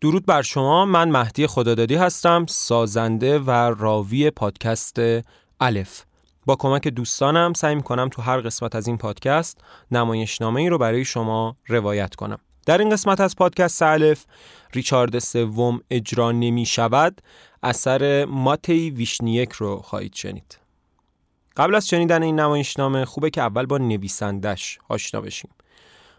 درود بر شما. من مهدی خدادادی هستم سازنده و راوی پادکست الف. با کمک دوستانم سعی می کنم تو هر قسمت از این پادکست نمایشنامه ای رو برای شما روایت کنم. در این قسمت از پادکست الف ریچارد سوم اجرا نمی شود اثر ماتی ویشنیک رو خواهید شنید. قبل از شنیدن این نمایشنامه خوبه که اول با نویسندش آشنا بشیم.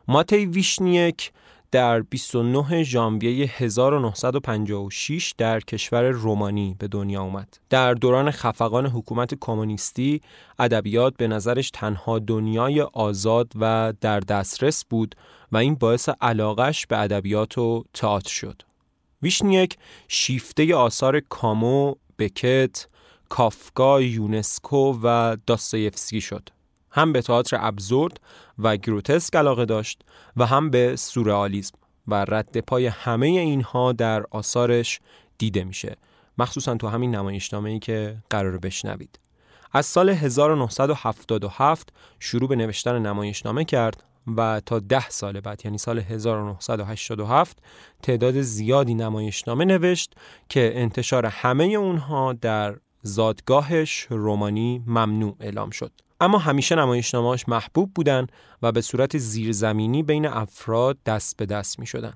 ماتی ویشنیک در 29 ژانویه 1956 در کشور رومانی به دنیا اومد. در دوران خفقان حکومت کمونیستی ادبیات به نظرش تنها دنیای آزاد و در دسترس بود و این باعث علاقش به ادبیات و تئاتر شد. ویشنیک شیفته آثار کامو، بکت، کافکا، یونسکو و داستایفسکی شد. هم به تئاتر ابزورد و گروتسک علاقه داشت و هم به سورئالیسم و رد پای همه اینها در آثارش دیده میشه. مخصوصا تو همین نمایشنامه ای که قرار بشنوید. از سال 1977 شروع به نوشتن نمایشنامه کرد و تا ده سال بعد یعنی سال 1987 تعداد زیادی نمایشنامه نوشت که انتشار همه اونها در زادگاهش رومانی ممنوع اعلام شد. اما همیشه نمایشنامه‌هاش محبوب بودن و به صورت زیرزمینی بین افراد دست به دست می شدن.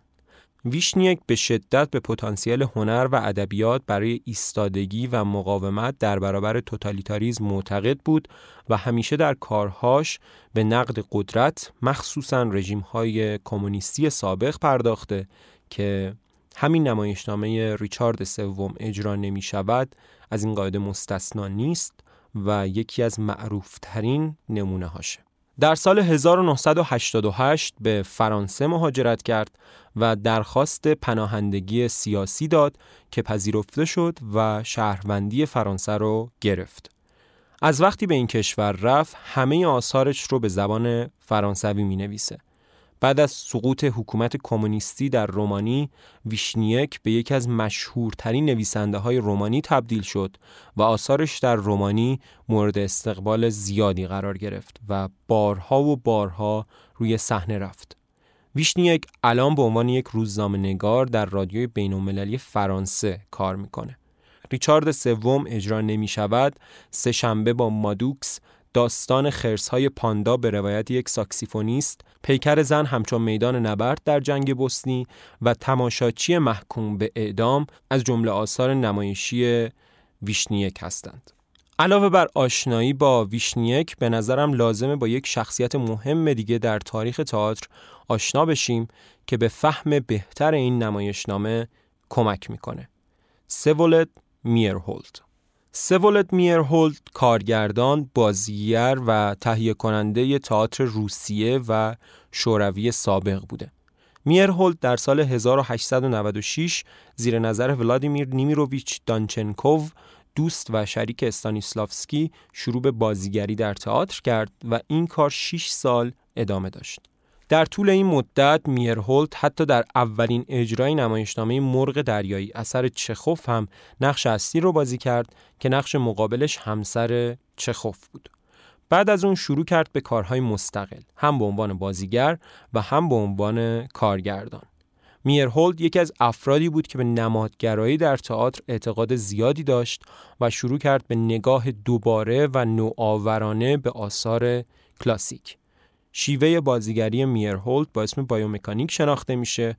ویشنیک به شدت به پتانسیل هنر و ادبیات برای ایستادگی و مقاومت در برابر توتالیتاریزم معتقد بود و همیشه در کارهاش به نقد قدرت مخصوصا رژیم‌های کمونیستی سابق پرداخته که همین نمایشنامه ریچارد سوم اجرا نمی شود از این قاعده مستثنا نیست و یکی از معروفترین نمونه هاشه. در سال 1988 به فرانسه مهاجرت کرد و درخواست پناهندگی سیاسی داد که پذیرفته شد و شهروندی فرانسه رو گرفت. از وقتی به این کشور رفت همه آثارش رو به زبان فرانسوی می نویسه. بعد از سقوط حکومت کمونیستی در رومانی ویشنیک به یکی از مشهورترین نویسنده های رومانی تبدیل شد و آثارش در رومانی مورد استقبال زیادی قرار گرفت و بارها و بارها روی صحنه رفت. ویشنیک الان به عنوان یک روزنامه نگار در رادیوی بین‌المللی فرانسه کار می‌کنه. ریچارد سوم اجرا نمی شود سه شب با مادوکس داستان خرسهای پاندا به روایت یک ساکسیفونیست، پیکر زن همچون میدان نبرد در جنگ بوسنی و تماشاچی محکوم به اعدام از جمله آثار نمایشی ویشنیک هستند. علاوه بر آشنایی با ویشنیک به نظرم لازمه با یک شخصیت مهم دیگه در تاریخ تئاتر آشنا بشیم که به فهم بهتر این نمایشنامه کمک می‌کنه. وسولد میرهولد وسوولد میرهولد کارگردان، بازیگر و تهیه کننده تئاتر روسیه و شوروی سابق بوده. میرهولد در سال 1896 زیر نظر ولادیمیر نیمیروویچ دانچنکوو دوست و شریک استانیسلافسکی شروع به بازیگری در تئاتر کرد و این کار 6 سال ادامه داشت. در طول این مدت میرهولت حتی در اولین اجرای نمایشنامه مرغ دریایی اثر چخوف هم نقش اصلی رو بازی کرد که نقش مقابلش همسر چخوف بود. بعد از اون شروع کرد به کارهای مستقل هم به عنوان بازیگر و هم به عنوان کارگردان. میرهولد یکی از افرادی بود که به نمادگرایی در تئاتر اعتقاد زیادی داشت و شروع کرد به نگاه دوباره و نوآورانه به آثار کلاسیک. شیوه بازیگری میرهولد با اسم بایومکانیک شناخته میشه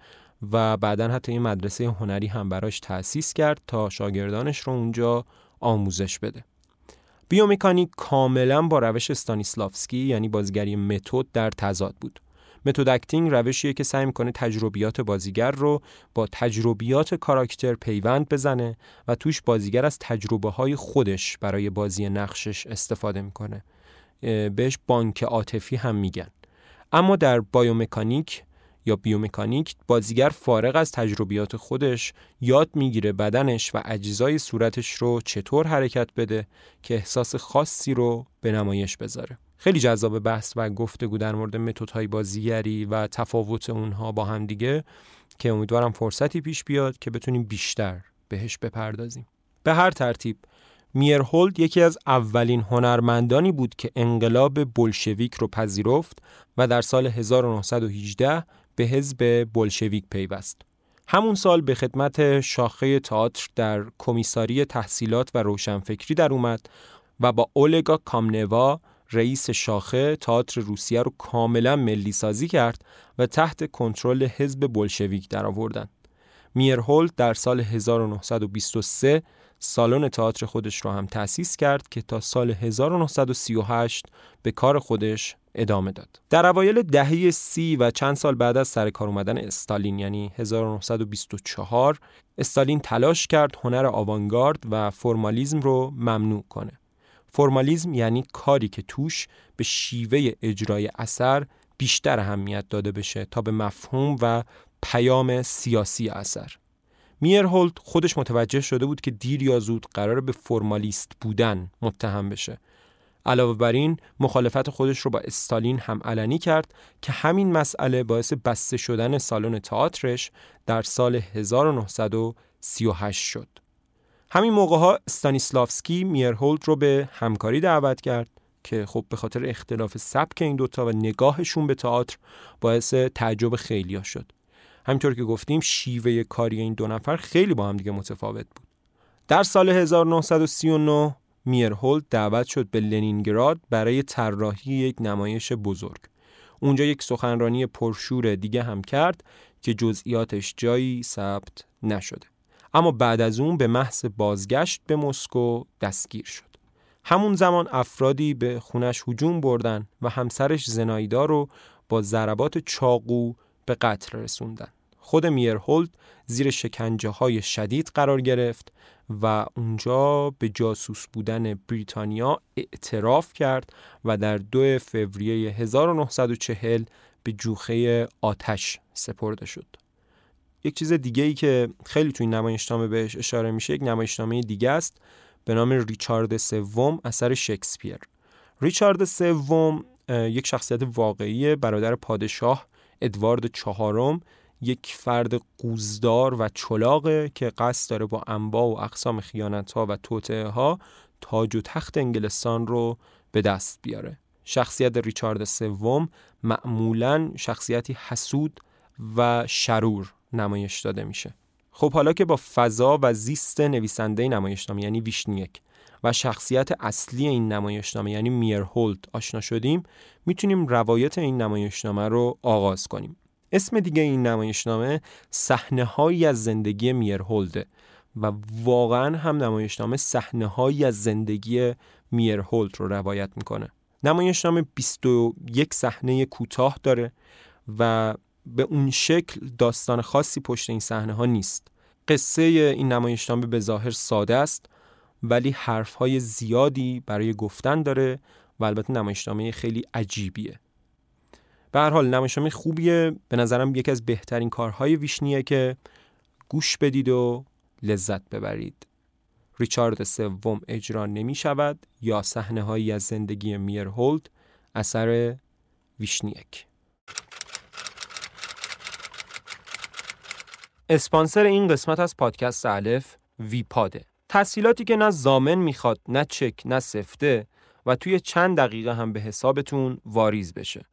و بعدا حتی این مدرسه هنری هم براش تأسیس کرد تا شاگردانش رو اونجا آموزش بده. بیومکانیک کاملا با روش استانیسلافسکی یعنی بازیگری متد در تضاد بود. method acting روشیه که سعی می‌کنه تجربیات بازیگر رو با تجربیات کاراکتر پیوند بزنه و توش بازیگر از تجربه های خودش برای بازی نقشش استفاده می‌کنه بهش بانک عاطفی هم میگن اما در biomechanic یا بیومکانیک بازیگر فارغ از تجربیات خودش یاد می‌گیره بدنش و اجزای صورتش رو چطور حرکت بده که احساس خاصی رو به نمایش بذاره. خیلی جذاب بحث و گفتگو در مورد متدهای بازیگری و تفاوت اونها با هم دیگه که امیدوارم فرصتی پیش بیاد که بتونیم بیشتر بهش بپردازیم. به هر ترتیب میرهولد یکی از اولین هنرمندانی بود که انقلاب بلشویک رو پذیرفت و در سال 1918 به حزب بلشویک پیوست. همون سال به خدمت شاخه تئاتر در کمیساری تحصیلات و روشنفکری در اومد و با اولگا کامنوا رئیس شاخه تئاتر روسیه رو کاملا ملی سازی کرد و تحت کنترل حزب بلشویک درآوردن. میرهولد در سال 1923 سالن تئاتر خودش رو هم تأسیس کرد که تا سال 1938 به کار خودش ادامه داد. در اوایل دهه سی و چند سال بعد از سر کار اومدن استالین یعنی 1924 استالین تلاش کرد هنر آوانگارد و فرمالیزم رو ممنوع کنه. فرمالیزم یعنی کاری که توش به شیوه اجرای اثر بیشتر اهمیت داده بشه تا به مفهوم و پیام سیاسی اثر. میرهولد خودش متوجه شده بود که دیر یا زود قرار به فرمالیست بودن متهم بشه. علاوه بر این مخالفت خودش رو با استالین هم علنی کرد که همین مسئله باعث بسته شدن سالن تئاترش در سال 1938 شد. همین موقع ها استانیسلافسکی میرهولد رو به همکاری دعوت کرد که خب به خاطر اختلاف سبک این دوتا و نگاهشون به تئاتر باعث تعجب خیلیا شد. همینطور که گفتیم شیوه کاری این دو نفر خیلی با هم دیگه متفاوت بود. در سال 1939 میرهولد دعوت شد به لنینگراد برای طراحی یک نمایش بزرگ. اونجا یک سخنرانی پرشور دیگه هم کرد که جزئیاتش جایی ثبت نشده. اما بعد از اون به محض بازگشت به مسکو دستگیر شد. همون زمان افرادی به خونش هجوم بردن و همسرش زنایدا رو با ضربات چاقو به قتل رسوندن. خود میرهولد زیر شکنجه های شدید قرار گرفت و اونجا به جاسوس بودن بریتانیا اعتراف کرد و در دو فوریه 1940 به جوخه آتش سپرده شد. یک چیز دیگه ای که خیلی توی نمایشنامه بهش اشاره میشه یک نمایشنامه دیگه است به نام ریچارد سوم اثر شکسپیر. ریچارد سوم یک شخصیت واقعی برادر پادشاه ادوارد چهارم یک فرد قوزدار و چلاقه که قصد داره با انبا و اقسام خیانت ها و توطعه ها تاج و تخت انگلستان رو به دست بیاره. شخصیت ریچارد سوم معمولا شخصیتی حسود و شرور نمایش داده میشه. خب حالا که با فضا و زیست نویسنده نمایشنامه یعنی ویشنیک و شخصیت اصلی این نمایشنامه یعنی میرهولد آشنا شدیم می‌تونیم روایت این نمایشنامه رو آغاز کنیم. اسم دیگه این نمایشنامه صحنه هایی از زندگی میرهولده و واقعا هم نمایشنامه صحنه هایی از زندگی میرهولد رو روایت می‌کنه. نمایشنامه 21 صحنه کوتاه داره و به اون شکل داستان خاصی پشت این صحنه ها نیست. قصه این نمایشنامه به ظاهر ساده است ولی حرف های زیادی برای گفتن داره و البته نمایشنامه خیلی عجیبیه. به هر حال نمایشنامه خوبیه. به نظرم یکی از بهترین کارهای ویشنیکه که گوش بدید و لذت ببرید. ریچارد سوم اجرا نمی شود یا صحنه هایی از زندگی میرهولد اثر ویشنیک. اسپانسر این قسمت از پادکست الف ویپاده. تسهیلاتی که نه ضامن می‌خواد نه چک نه سفته و توی چند دقیقه هم به حسابتون واریز بشه.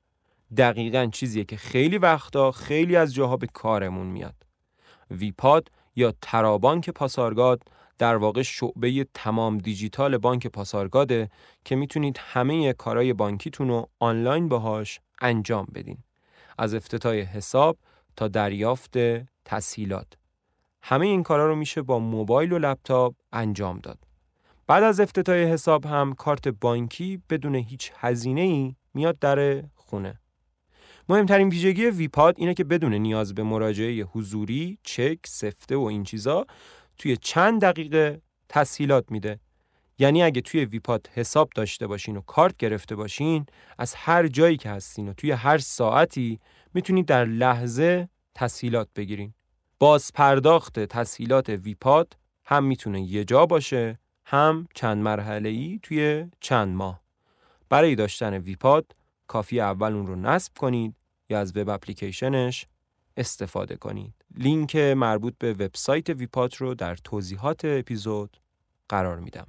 دقیقا چیزیه که خیلی وقتا خیلی از جاها به کارمون میاد. ویپاد یا ترابانک پاسارگاد در واقع شعبه تمام دیجیتال بانک پاسارگاده که می‌تونید همه کارهای بانکیتون رو آنلاین باهاش انجام بدین. از افتتاح حساب تا دریافت تسهیلات. همه این کارا رو میشه با موبایل و لپتاپ انجام داد. بعد از افتتاح حساب هم کارت بانکی بدون هیچ هزینه ای میاد در خونه. مهمترین ویژگی ویپاد اینه که بدون نیاز به مراجعه حضوری، چک، سفته و این چیزا توی چند دقیقه تسهیلات میده. یعنی اگه توی ویپاد حساب داشته باشین و کارت گرفته باشین از هر جایی که هستین و توی هر ساعتی می‌تونید در لحظه تسهیلات بگیرین. باز پرداخت تسهیلات ویپاد هم می‌تونه یه جا باشه هم چند مرحله ای توی چند ماه. برای داشتن ویپاد کافیه اول اون رو نصب کنید یا از وب اپلیکیشنش استفاده کنید. لینک مربوط به وبسایت ویپاد رو در توضیحات اپیزود قرار میدم.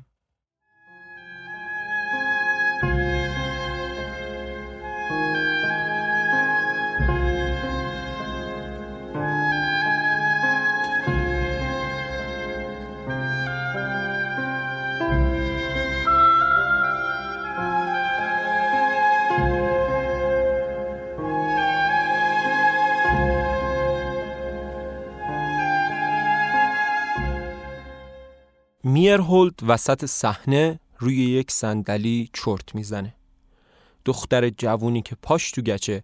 میرهولد وسط صحنه روی یک صندلی چرت می‌زنه دختر جوونی که پاش تو گچه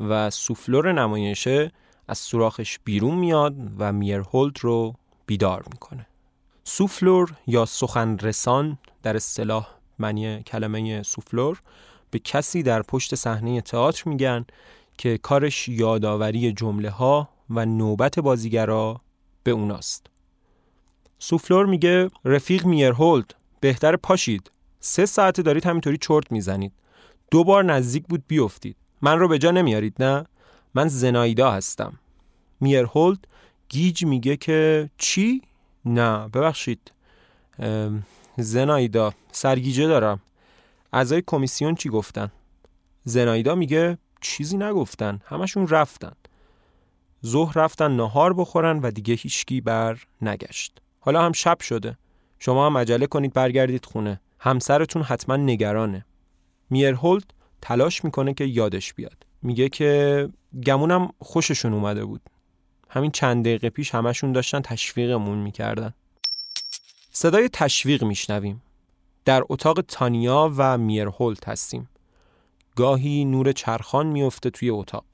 و سوفلور نمایشه از سوراخش بیرون میاد و میرهولد رو بیدار می‌کنه سوفلور یا سخن رسان در اصطلاح معنی کلمه سوفلور به کسی در پشت صحنه تئاتر میگن که کارش یادآوری جمله ها و نوبت بازیگرا به اوناست. سوفلور میگه رفیق میرهولد بهتر پاشید. سه ساعت دارید همینطوری چرت می‌زنید. دو بار نزدیک بود بیفتید. من رو به جا نمیارید نه؟ من زنایدا هستم. میرهولد گیج میگه که چی؟ نه ببخشید. زنایدا سرگیجه دارم. اعضای کمیسیون چی گفتن؟ زنایدا میگه چیزی نگفتن همشون رفتن. ظهر رفتن نهار بخورن و دیگه هیچکی بر نگشت. حالا هم شب شده. شما هم عجله کنید برگردید خونه. همسرتون حتما نگرانه. میرهولد تلاش می‌کنه که یادش بیاد. میگه که گمونم خوششون اومده بود. همین چند دقیقه پیش همشون داشتن تشویقمون می‌کردن. صدای تشویق میشنویم. در اتاق تانیا و میرهولت هستیم. گاهی نور چرخان میفته توی اتاق.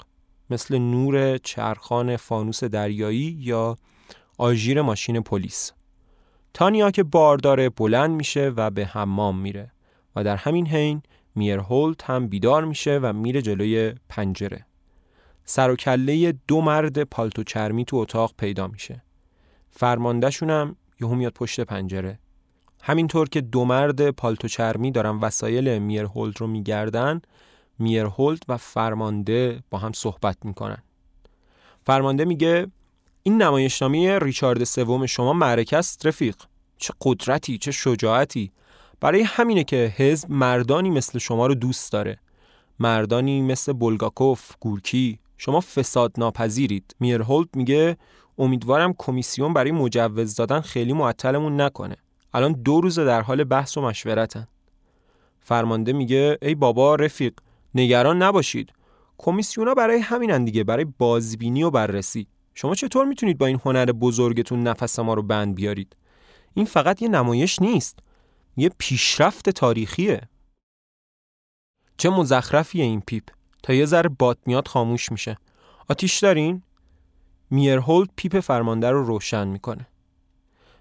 مثل نور چرخان فانوس دریایی یا آژیر ماشین پلیس. تانیا که بارداره بلند میشه و به حمام میره و در همین حین میرهولت هم بیدار میشه و میره جلوی پنجره. سر و کله دو مرد پالتو چرمی تو اتاق پیدا میشه. فرماندهشون هم یهو میاد پشت پنجره. همینطور که دو مرد پالتو چرمی دارن وسایل میرهولد رو میگردن میرهولد و فرمانده با هم صحبت می‌کنن. فرمانده میگه این نمایشنامه ریچارد سوم شما معرکه است رفیق. چه قدرتی چه شجاعتی. برای همینه که حزب مردانی مثل شما رو دوست داره. مردانی مثل بولگاکوف گورکی. شما فساد ناپذیرید میرهولد میگه امیدوارم کمیسیون برای مجوز دادن خیلی معطلمون نکنه. الان دو روز در حال بحث و مشورتن. فرمانده میگه ای بابا رفیق نگران نباشید. کمیسیونا برای همینن دیگه برای بازبینی و بررسی. شما چطور می‌تونید با این هنر بزرگتون نفس ما رو بند بیارید؟ این فقط یه نمایش نیست. یه پیشرفت تاریخیه. چه مزخرفیه این پیپ. تا یه ذره باد میاد خاموش میشه. آتیش دارین؟ میرهولد پیپ فرمانده رو روشن می‌کنه.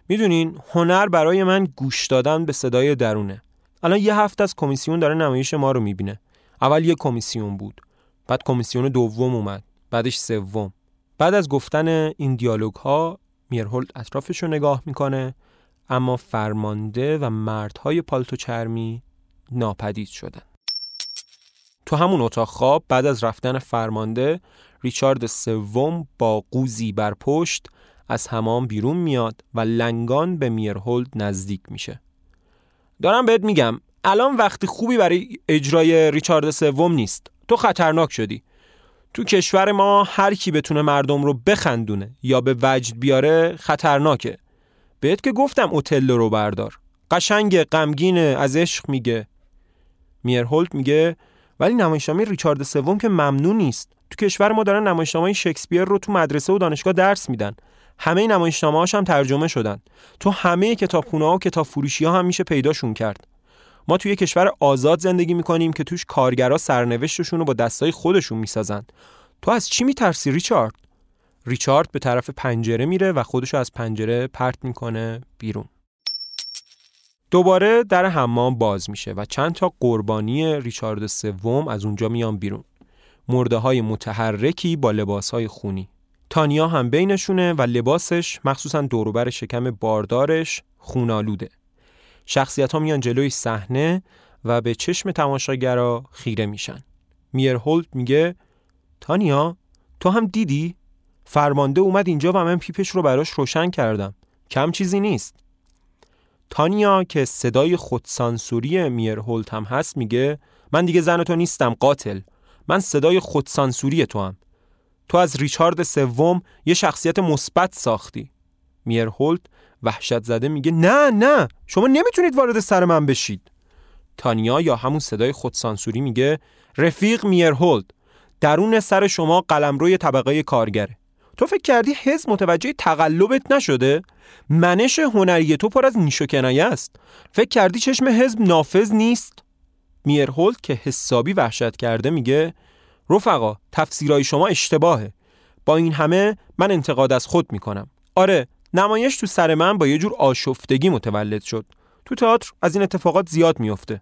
می‌دونین هنر برای من گوش دادن به صدای درونه. الان یه هفته از کمیسیون داره نمایش ما رو می‌بینه. اول یه کمیسیون بود. بعد کمیسیون دوم اومد. بعدش سوم. بعد از گفتن این دیالوگ ها میرهولد اطرافش رو نگاه می‌کنه اما فرمانده و مردهای پالتو چرمی ناپدید شدن. تو همون اتاق خواب بعد از رفتن فرمانده ریچارد سوم با قوزی بر پشت از همام بیرون میاد و لنگان به میرهولد نزدیک میشه. دارم بهت میگم الان وقتی خوبی برای اجرای ریچارد سوم نیست. تو خطرناک شدی. تو کشور ما هر کی بتونه مردم رو بخندونه یا به وجد بیاره خطرناکه. بهت که گفتم اوتلو رو بردار. قشنگ غمگینه از عشق میگه. میرهولد میگه ولی نمایشنامه ریچارد سوم که ممنون نیست. تو کشور ما دارن نمایشنامه شکسپیر رو تو مدرسه و دانشگاه درس میدن. همه نمایشنامه هم ترجمه شدن. تو همه کتابخونه ها و کتاب فروشی ها هم میشه پیداشون کرد. ما توی کشور آزاد زندگی می‌کنیم که توش کارگرا سرنوشتشون رو با دستای خودشون می‌سازن. تو از چی میترسی ریچارد؟ ریچارد به طرف پنجره میره و خودشو از پنجره پرت می‌کنه بیرون. دوباره در حمام باز میشه و چند تا قربانی ریچارد سوم از اونجا میان بیرون. مرده های متحرکی با لباس های خونی. تانیا هم بینشونه و لباسش مخصوصا دوروبر شکم باردارش خونالوده شخصیت ها میان جلوی صحنه و به چشم تماشاگرا خیره میشن. میرهولد میگه تانیا تو هم دیدی؟ فرمانده اومد اینجا و من پیپش رو براش روشن کردم. کم چیزی نیست. تانیا که صدای خودسانسوری میرهولد هم هست میگه من دیگه زن تو نیستم قاتل. من صدای خودسانسوری تو هم. تو از ریچارد سوم یه شخصیت مثبت ساختی. میرهولد وحشت زده میگه نه نه شما نمی‌تونید وارد سر من بشید. تانیا یا همون صدای خودسانسوری میگه رفیق میرهولد درون سر شما قلمروی طبقه کارگره. تو فکر کردی حزب متوجه تقلبت نشده؟ منش هنری تو پر از نیش و کنایه است. فکر کردی چشم حزب نافذ نیست؟ میرهولد که حسابی وحشت کرده میگه رفقا تفسیرهای شما اشتباهه. با این همه من انتقاد از خود می‌کنم. آره نمایش تو سر من با یه جور آشفتگی متولد شد. تو تئاتر از این اتفاقات زیاد میفته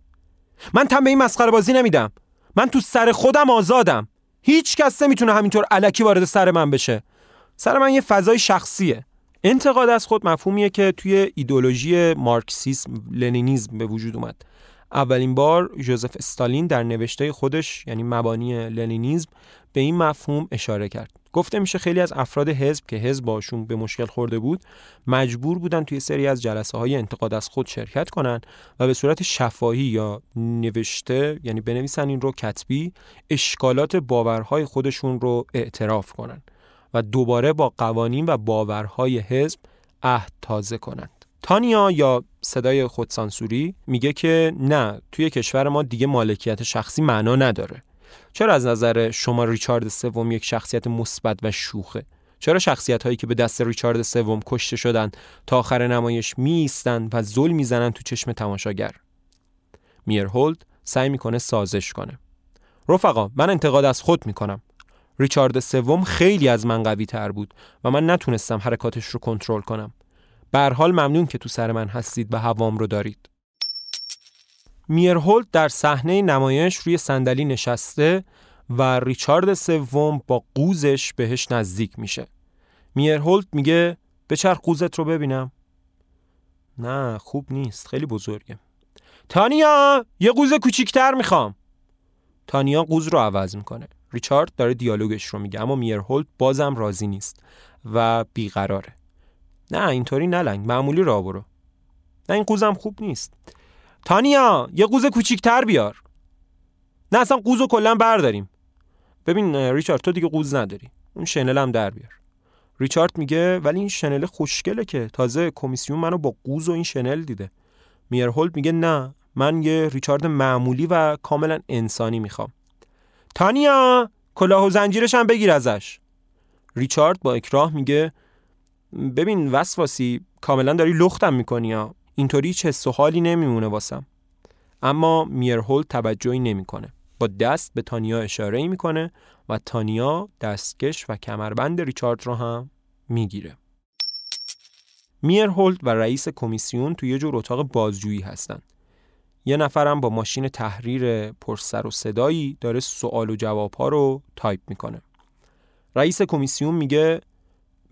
من تم به این مسخره بازی نمیدم. من تو سر خودم آزادم. هیچ کس نمی‌تونه همینطور علکی وارد سر من بشه. سر من یه فضای شخصیه. انتقاد از خود مفهومیه که توی ایدولوژی مارکسیسم لنینیزم به وجود اومد. اولین بار جوزف استالین در نوشته خودش یعنی مبانی لنینیزم به این مفهوم اشاره کرد. گفته میشه خیلی از افراد حزب که حزب باشون به مشکل خورده بود مجبور بودن توی سری از جلسه های انتقاد از خود شرکت کنن و به صورت شفاهی یا نوشته یعنی بنویسن این رو کتبی اشکالات باورهای خودشون رو اعتراف کنن و دوباره با قوانین و باورهای حزب عهد تازه کنند تانیا یا صدای خودسانسوری میگه که نه توی کشور ما دیگه مالکیت شخصی معنا نداره. چرا از نظر شما ریچارد سوم یک شخصیت مثبت و شوخه؟ چرا شخصیت هایی که به دست ریچارد سوم کشته شدن تا آخر نمایش می و زل می‌زنن تو چشم تماشاگر؟ میرهولد سعی می‌کنه سازش کنه. رفقا من انتقاد از خود می‌کنم. ریچارد سوم خیلی از من قوی تر بود و من نتونستم حرکاتش رو کنترل کنم. به حال ممنون که تو سر من هستید و هوام رو دارید. میرهولد در صحنه نمایش روی صندلی نشسته و ریچارد سوم با قوزش بهش نزدیک میشه. میرهولد میگه بچرخ قوزت رو ببینم. نه خوب نیست خیلی بزرگه. تانیا یه قوز کوچیکتر می‌خوام. تانیا قوز رو عوض می‌کنه. ریچارد داره دیالوگش رو میگه اما میرهولد بازم راضی نیست و بیقراره. نه اینطوری نلنگ معمولی را برو. نه این قوزم خوب نیست. تانیا یه قوز کوچیکتر بیار. نه اصلا قوز رو کلا برداریم. ببین ریچارد تو دیگه قوز نداری. اون شنل هم در بیار. ریچارد میگه ولی این شنل خوشگله که تازه کمیسیون منو با قوز و این شنل دیده. میرهولد میگه نه من یه ریچارد معمولی و کاملا انسانی می‌خوام. تانیا کلاه و زنجیرش هم بگیر ازش. ریچارد با اکراه میگه ببین وسواسی کاملا داری لختم می‌کنی اینطوری چه حس حالی نمیمونه واسم. اما میرهول توجهی نمی‌کنه. با دست به تانیا اشاره می‌کنه و تانیا دستکش و کمربند ریچارد رو هم می‌گیره. میرهولد و رئیس کمیسیون توی یه جور اتاق بازجویی هستن. یه نفرم با ماشین تحریر پرسر و صدایی داره سوال و جواب ها رو تایپ می‌کنه. رئیس کمیسیون میگه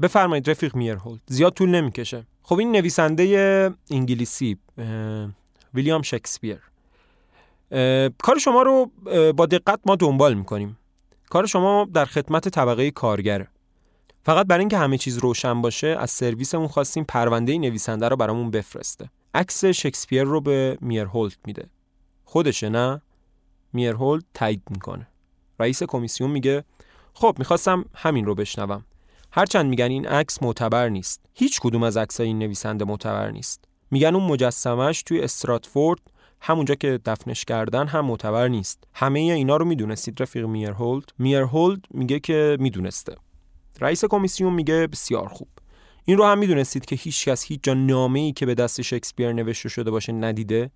بفرمایید رفیق میرهولد زیاد طول نمی‌کشه. خب این نویسنده انگلیسی ویلیام شکسپیر. کار شما رو با دقت ما دنبال می‌کنیم. کار شما در خدمت طبقه کارگره فقط برای اینکه همه چیز روشن باشه از سرویسمون خواستیم پرونده نویسنده رو برامون بفرسته. عکس شکسپیر رو به میرهولد میده. خودشه نه؟ میرهولد تایید می‌کنه. رئیس کمیسیون میگه خب می‌خواستم همین رو بشنوم. هرچند میگن این عکس معتبر نیست. هیچ کدوم از عکسای این نویسنده معتبر نیست. میگن اون مجسمش توی استراتفورد همونجا که دفنش کردن هم معتبر نیست. همه اینا رو می‌دونستید رفیق میرهولد. میرهولد میگه که می‌دونسته. رئیس کمیسیون میگه بسیار خوب. این رو هم می‌دونستید که هیچ کس هیچ جا نامه ای که به دست شکسپیر نوشته شده باشه ندیده.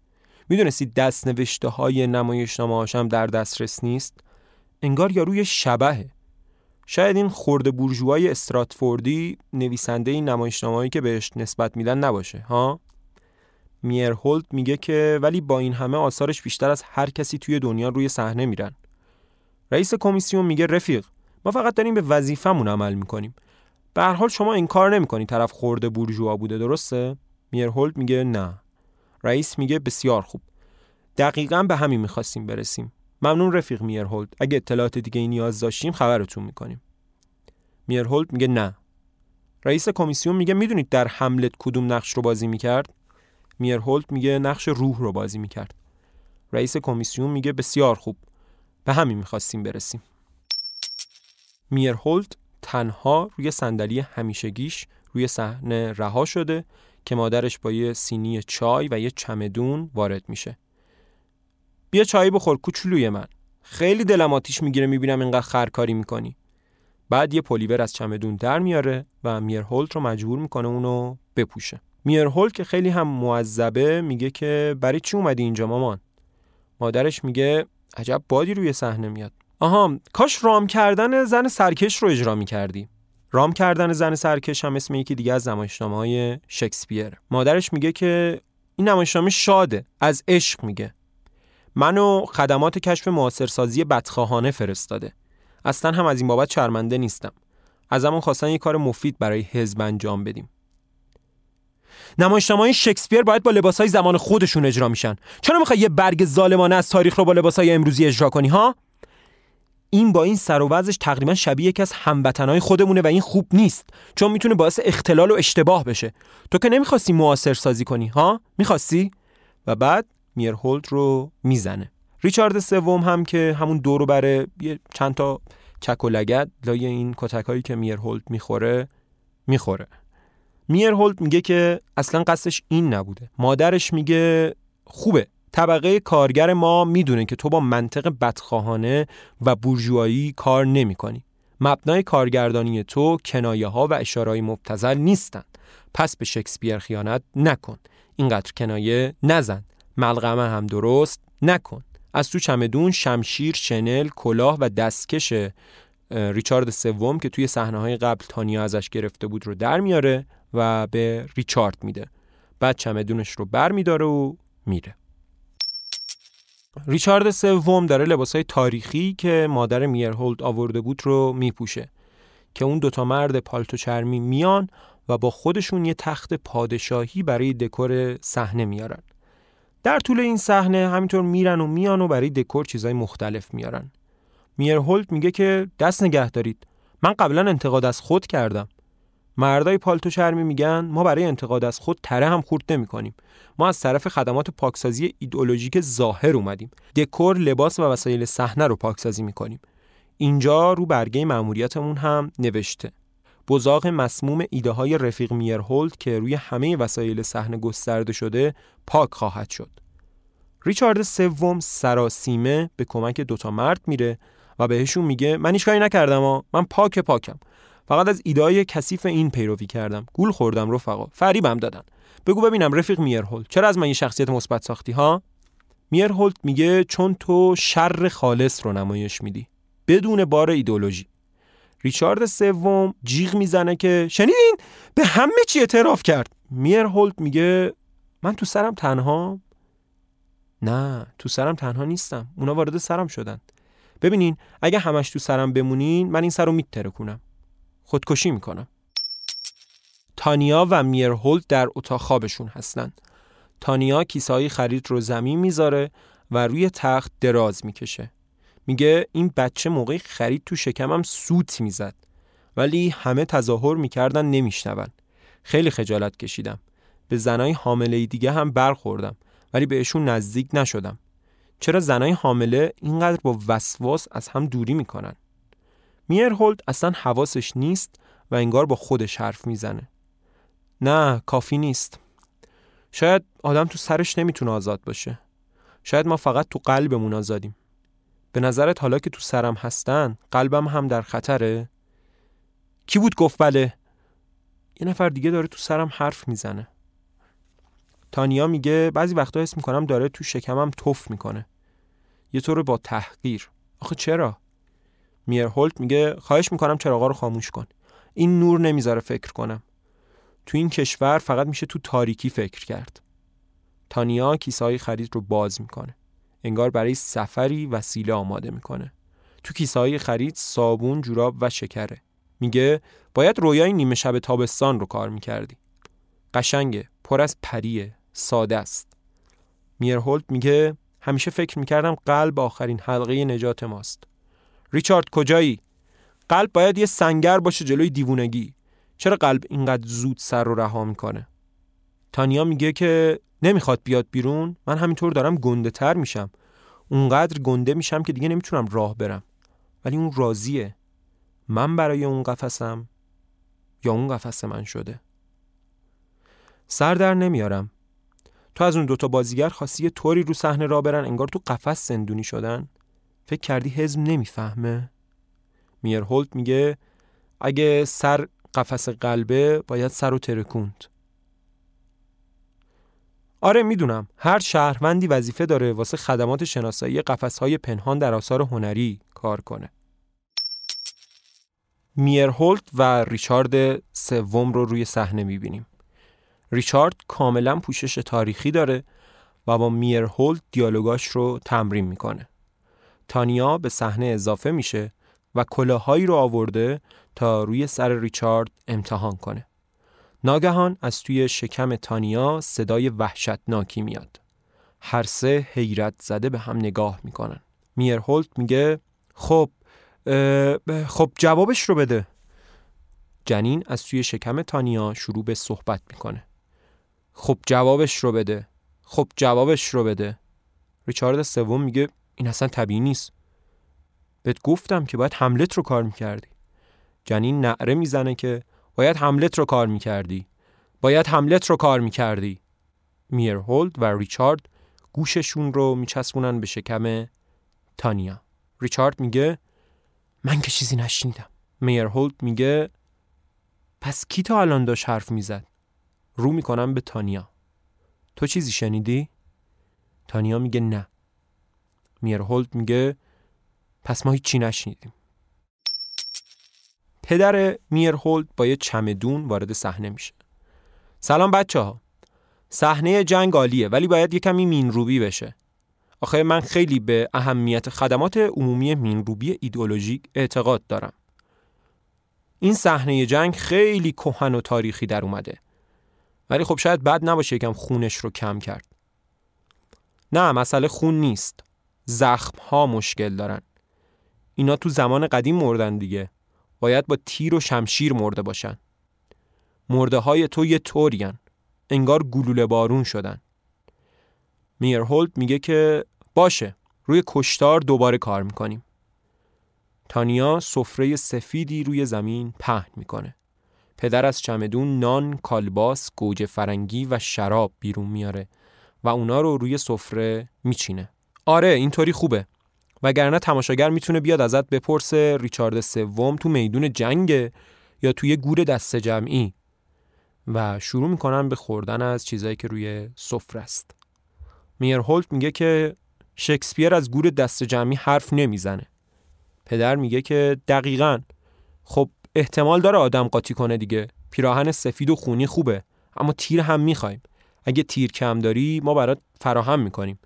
می‌دونستید دست نوشته های نمایشنامه هم در دسترس نیست؟ انگار یاروی شبهه. شاید این خورده بورژوای استراتفوردی نویسنده این نمایشنامه‌ای که بهش نسبت میدن نباشه ها؟ میرهولد میگه که ولی با این همه آثارش بیشتر از هر کسی توی دنیا روی صحنه میرن. رئیس کمیسیون میگه رفیق ما فقط داریم به وظیفمون عمل می‌کنیم. به هر حال شما این کار نمی‌کنی طرف خورده بورژوا بوده درسته؟ میرهولد میگه نه. رئیس میگه بسیار خوب. دقیقا به همین می‌خواستیم برسیم. ممنون رفیق میرهولد. اگه اطلاعات دیگه ای نیاز داشتیم خبرتون می‌کنیم. میرهولد میگه نه. رئیس کمیسیون میگه می‌دونید در حملت کدوم نقش رو بازی می‌کرد؟ میرهولد میگه نقش روح رو بازی می‌کرد. رئیس کمیسیون میگه بسیار خوب. به همین می‌خواستیم برسیم. میرهولد تنها روی صندلی همیشگیش روی صحنه رها شده که مادرش با یه سینی چای و یه چمدون وارد میشه. بیا چای بخور کوچولوی من. خیلی دلم آتیش می‌گیره می‌بینم اینقدر خرکاری می‌کنی. بعد یه پلیور از چمدون در میاره و میرهولد رو مجبور می‌کنه اونو بپوشه. میرهولد که خیلی هم معذبه میگه که برای چی اومدی اینجا مامان؟ مادرش میگه عجب بادی روی صحنه میاد. آها کاش رام کردن زن سرکش رو اجرا می‌کردی. رام کردن زن سرکش هم اسم یکی دیگه از نمایشنامه های شکسپیر. مادرش میگه که این نمایشنامه شاده از عشق میگه. منو خدمات کشف معاصرسازی بدخواهانه فرستاده. اصلا هم از این بابت شرمنده نیستم. ازمون خواستن یه کار مفید برای حزب انجام بدیم. نمایشنامه شکسپیر باید با لباسهای زمان خودشون اجرا میشن. چرا می‌خوای یه برگ ظالمانه از تاریخ رو با لباسهای امروزی اجرا کنی ها؟ این با این سر و وضعش تقریبا شبیه یکی از هموطنهای خودمونه و این خوب نیست چون می‌تونه باعث اختلال و اشتباه بشه. تو که نمی‌خواستی معاصر سازی کنی ها؟ می‌خواستی؟ و بعد؟ میرهولد رو می‌زنه ریچارد سوم هم که همون دورو بره یه چند تا چک و لگد لای این کتک هایی که میرهولد می‌خوره می‌خوره میرهولد میگه که اصلا قصدش این نبوده مادرش میگه خوبه طبقه کارگر ما می‌دونه که تو با منطق بدخواهانه و بورژوایی کار نمی کنی. مبنای کارگردانی تو کنایه ها و اشارهای مبتزل نیستند. پس به شکسپیر خیانت نکن. اینقدر کنایه نزن. ملغمه هم درست نکن. از تو چمدون شمشیر، شنل، کلاه و دستکش ریچارد سوم که توی صحنه های قبل تانیا ازش گرفته بود رو در میاره و به ریچارد میده. بعد چمدونش رو بر میداره و میره. ریچارد سوم داره لباسای تاریخی که مادر میرهولد آورده بود رو میپوشه که اون دوتا مرد پالتو چرمی میان و با خودشون یه تخت پادشاهی برای دکور صحنه میارن. در طول این صحنه همینطور میرن و میان و برای دکور چیزای مختلف میارن. میرهولد میگه که دست نگه دارید. من قبلا انتقاد از خود کردم. مردای پالتو چرمی میگن ما برای انتقاد از خود تره هم خورد نمی کنیم. ما از طرف خدمات پاکسازی ایدئولوژیک ظاهر اومدیم. دکور، لباس و وسایل صحنه رو پاکسازی می‌کنیم. اینجا رو برگه مأموریتمون هم نوشته. بزاق مسموم ایده های رفیق میرهولد که روی همه وسایل صحنه گسترده شده پاک خواهد شد. ریچارد سوم سراسیمه به کمک دوتا مرد میره و بهشون میگه من هیچ کاری نکردم ها من پاک پاکم. فقط از ایدای کثیف این پیروی کردم. گول خوردم رفقا. فریبم دادن. بگو ببینم رفیق میرهولد چرا از من یه شخصیت مثبت ساختی ها؟ میرهولد میگه چون تو شر خالص رو نمایش میدی. بدون بار ایدولوژی ریچارد سوم جیغ می‌زنه که شنیدین؟ به همه چی اعتراف کرد. میرهولد میگه من تو سرم تنها؟ نه تو سرم تنها نیستم. اونا وارد سرم شدن. ببینین اگه همش تو سرم بمونین من این سر رو میترکونم. خودکشی می‌کنم. تانیا و میرهولد در اتاق خوابشون هستن. تانیا کیسه خرید رو زمین می‌ذاره و روی تخت دراز می‌کشه. میگه این بچه موقع خرید تو شکمم سوت می‌زد. ولی همه تظاهر می‌کردن نمیشنون. خیلی خجالت کشیدم. به زنای حامله دیگه هم برخوردم ولی بهشون نزدیک نشدم. چرا زنای حامله اینقدر با وسواس از هم دوری می‌کنن؟ میرهولد اصلا حواسش نیست و انگار با خودش حرف می‌زنه. نه کافی نیست. شاید آدم تو سرش نمی‌تونه آزاد باشه. شاید ما فقط تو قلبمون آزادیم. به نظرت حالا که تو سرم هستن قلبم هم در خطره؟ کی بود گفت بله؟ یه نفر دیگه داره تو سرم حرف می‌زنه. تانیا میگه بعضی وقتا حس می‌کنم داره تو شکمم توف می‌کنه. یه طور با تحقیر. آخه چرا؟ میرهولت میگه خواهش می‌کنم چراغا رو خاموش کن. این نور نمی‌ذاره فکر کنم. تو این کشور فقط میشه تو تاریکی فکر کرد. تانیا کیسه خرید رو باز می‌کنه. انگار برای سفری وسیله آماده می‌کنه. تو کیسه های خرید صابون جوراب و شکره. میگه باید رویای نیمه شب تابستان رو کار می‌کردی. قشنگه پر از پریه ساده است. میرهولد میگه همیشه فکر می‌کردم قلب آخرین حلقه نجات ماست. ریچارد کجایی؟ قلب باید یه سنگر باشه جلوی دیوونگی. چرا قلب اینقدر زود سر رو رها می‌کنه؟ تانیا میگه که نمی‌خواد بیاد بیرون من همینطور دارم گنده تر میشم. اونقدر گنده میشم که دیگه نمی‌تونم راه برم. ولی اون راضیه. من برای اون قفسم یا اون قفس من شده. سر در نمیارم. تو از اون دوتا بازیگر خواستی یه طوری رو صحنه را برن انگار تو قفس زندونی شدن؟ فکر کردی حزم نمی‌فهمه؟ میرهولد میگه اگه سر قفس قلبه باید سر رو ترکوند. آره می‌دونم. هر شهروندی وظیفه داره واسه خدمات شناسایی قفسهای پنهان در آثار هنری کار کنه. میرهولت و ریچارد سوم رو روی صحنه می‌بینیم. ریچارد کاملا پوشش تاریخی داره و با میرهولت دیالوگاش رو تمرین می‌کنه. تانیا به صحنه اضافه میشه و کلاهایی رو آورده تا روی سر ریچارد امتحان کنه. ناگهان از توی شکم تانیا صدای وحشتناکی میاد. هر سه حیرت زده به هم نگاه می‌کنن. میرهولت میگه خب خب جوابش رو بده. جنین از توی شکم تانیا شروع به صحبت می‌کنه. خب جوابش رو بده. خب جوابش رو بده. ریچارد سوم میگه این اصلا طبیعی نیست. بهت گفتم که باید حملت رو کار می‌کردی. جنین نعره می‌زنه که باید حملت رو کار می‌کردی. باید حملت رو کار می‌کردی. میرهولد و ریچارد گوششون رو میچسبونن به شکم تانیا ریچارد میگه من که چیزی نشنیدم. میرهولد میگه پس کی تا الان داشت حرف می‌زد؟ رو می‌کنم به تانیا تو چیزی شنیدی؟ تانیا میگه نه. میرهولد میگه پس ما هیچی نشنیدیم. پدر میرهولد با یه چمدون وارد صحنه میشه. سلام بچه ها صحنه جنگ عالیه ولی باید یه کمی مینروبی بشه. آخه من خیلی به اهمیت خدمات عمومی مینروبی ایدئولوژیک اعتقاد دارم. این صحنه جنگ خیلی کهن و تاریخی در اومده. ولی خب شاید بد نباشه یکم خونش رو کم کرد. نه مسئله خون نیست. زخم ها مشکل دارن. اینا تو زمان قدیم مردن دیگه. باید با تیر و شمشیر مرده باشن. مرده های تو یه طورین. انگار گلوله بارون شدن. میرهولد میگه که باشه روی کشتار دوباره کار می‌کنیم. تانیا سفره سفیدی روی زمین پهن می‌کنه. پدر از چمدون نان، کالباس، گوجه فرنگی و شراب بیرون میاره و اونا رو روی سفره میچینه. آره اینطوری خوبه. وگرنه تماشاگر می‌تونه بیاد ازت بپرسه ریچارد سوم تو میدون جنگ یا توی گور دست جمعی. و شروع می‌کنن به خوردن از چیزایی که روی سفره است. میرهولت میگه که شکسپیر از گور دست جمعی حرف نمی‌زنه. پدر میگه که دقیقا. خب احتمال داره آدم قاطی کنه دیگه. پیراهن سفید و خونی خوبه. اما تیر هم می‌خوایم. اگه تیر کم داری ما برات فراهم می‌کنیم.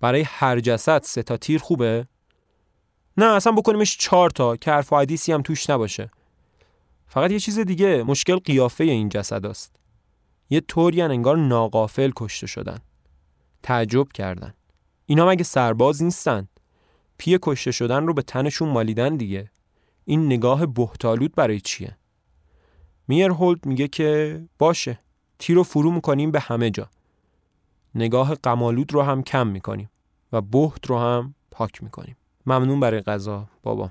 برای هر جسد سه تا تیر خوبه؟ نه اصلا بکنیمش چهار تا که حرف و حدیثی هم توش نباشه. فقط یه چیز دیگه مشکل قیافه این جسد است. یه طوری انگار ناقافل کشته شدن. تعجب کردن. اینا مگه سرباز نیستن؟ پی کشته شدن رو به تنشون مالیدن دیگه. این نگاه بهتالود برای چیه؟ میرهولد میگه که باشه تیر رو فرو می‌کنیم به همه جا. نگاه قمالود رو هم کم می‌کنیم و بهت رو هم پاک می‌کنیم. ممنون برای غذا بابا.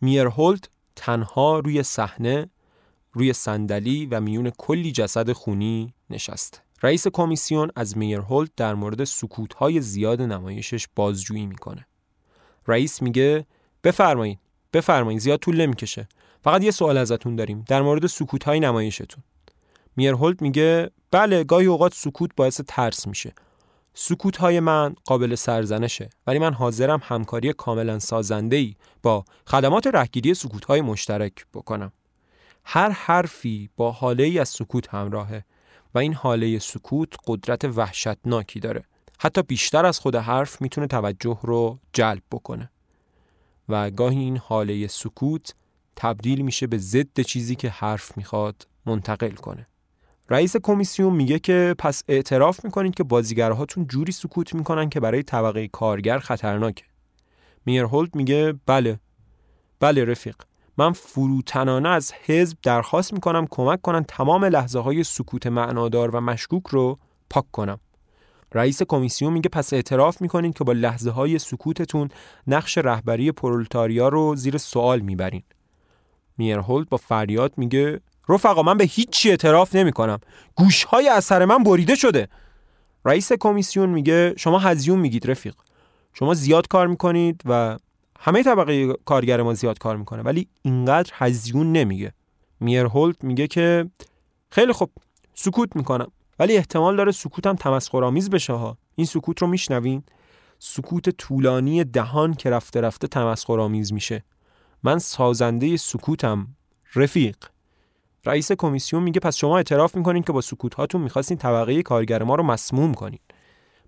میرهولد تنها روی صحنه روی صندلی و میون کلی جسد خونی نشسته رئیس کمیسیون از میرهولد در مورد سکوتهای زیاد نمایشش بازجویی می‌کنه. رئیس میگه بفرمایید بفرمایید زیاد طول نمی‌کشه. فقط یه سوال ازتون داریم در مورد سکوت های نمایشتون. میرهولد میگه بله گاهی اوقات سکوت باعث ترس میشه. سکوت من قابل سرزنشه ولی من حاضرم همکاری کاملا سازنده ای با خدمات رهگیری سکوت های مشترک بکنم. هر حرفی با حاله ای از سکوت همراهه و این حاله سکوت قدرت وحشتناکی داره. حتی بیشتر از خود حرف می‌تونه توجه رو جلب بکنه. و گاهی این حاله سکوت تبدیل میشه به ضد چیزی که حرف می‌خواد منتقل کنه. رئیس کمیسیون میگه که پس اعتراف می‌کنید که بازیگرهاتون جوری سکوت می‌کنن که برای طبقه کارگر خطرناکه. میرهولد میگه بله. بله رفیق. من فروتنانه از حزب درخواست می‌کنم کمک کنن تمام لحظه های سکوت معنادار و مشکوک رو پاک کنم. رئیس کمیسیون میگه پس اعتراف می‌کنین که با لحظه های سکوتتون نقش رهبری پرولتاریا رو زیر سوال می‌برین. میرهولد با فریاد میگه رفقا من به هیچی اعتراف نمی‌کنم. گوش های اثر من بریده شده. رئیس کمیسیون میگه شما هزیون میگید رفیق. شما زیاد کار می‌کنید و همه طبقه کارگر ما زیاد کار می‌کنه. ولی اینقدر هزیون نمیگه. میرهولد میگه که خیلی خوب سکوت می‌کنم. ولی احتمال داره سکوتم تمسخرآمیز بشه ها. این سکوت رو میشنوین؟ سکوت طولانی دهان که رفته رفته تمسخرآمیز میشه. من سازنده سکوتم رفیق. رئیس کمیسیون میگه پس شما اعتراف می‌کنین که با سکوت هاتون می‌خواستین طبقه کارگر ما رو مسموم کنین.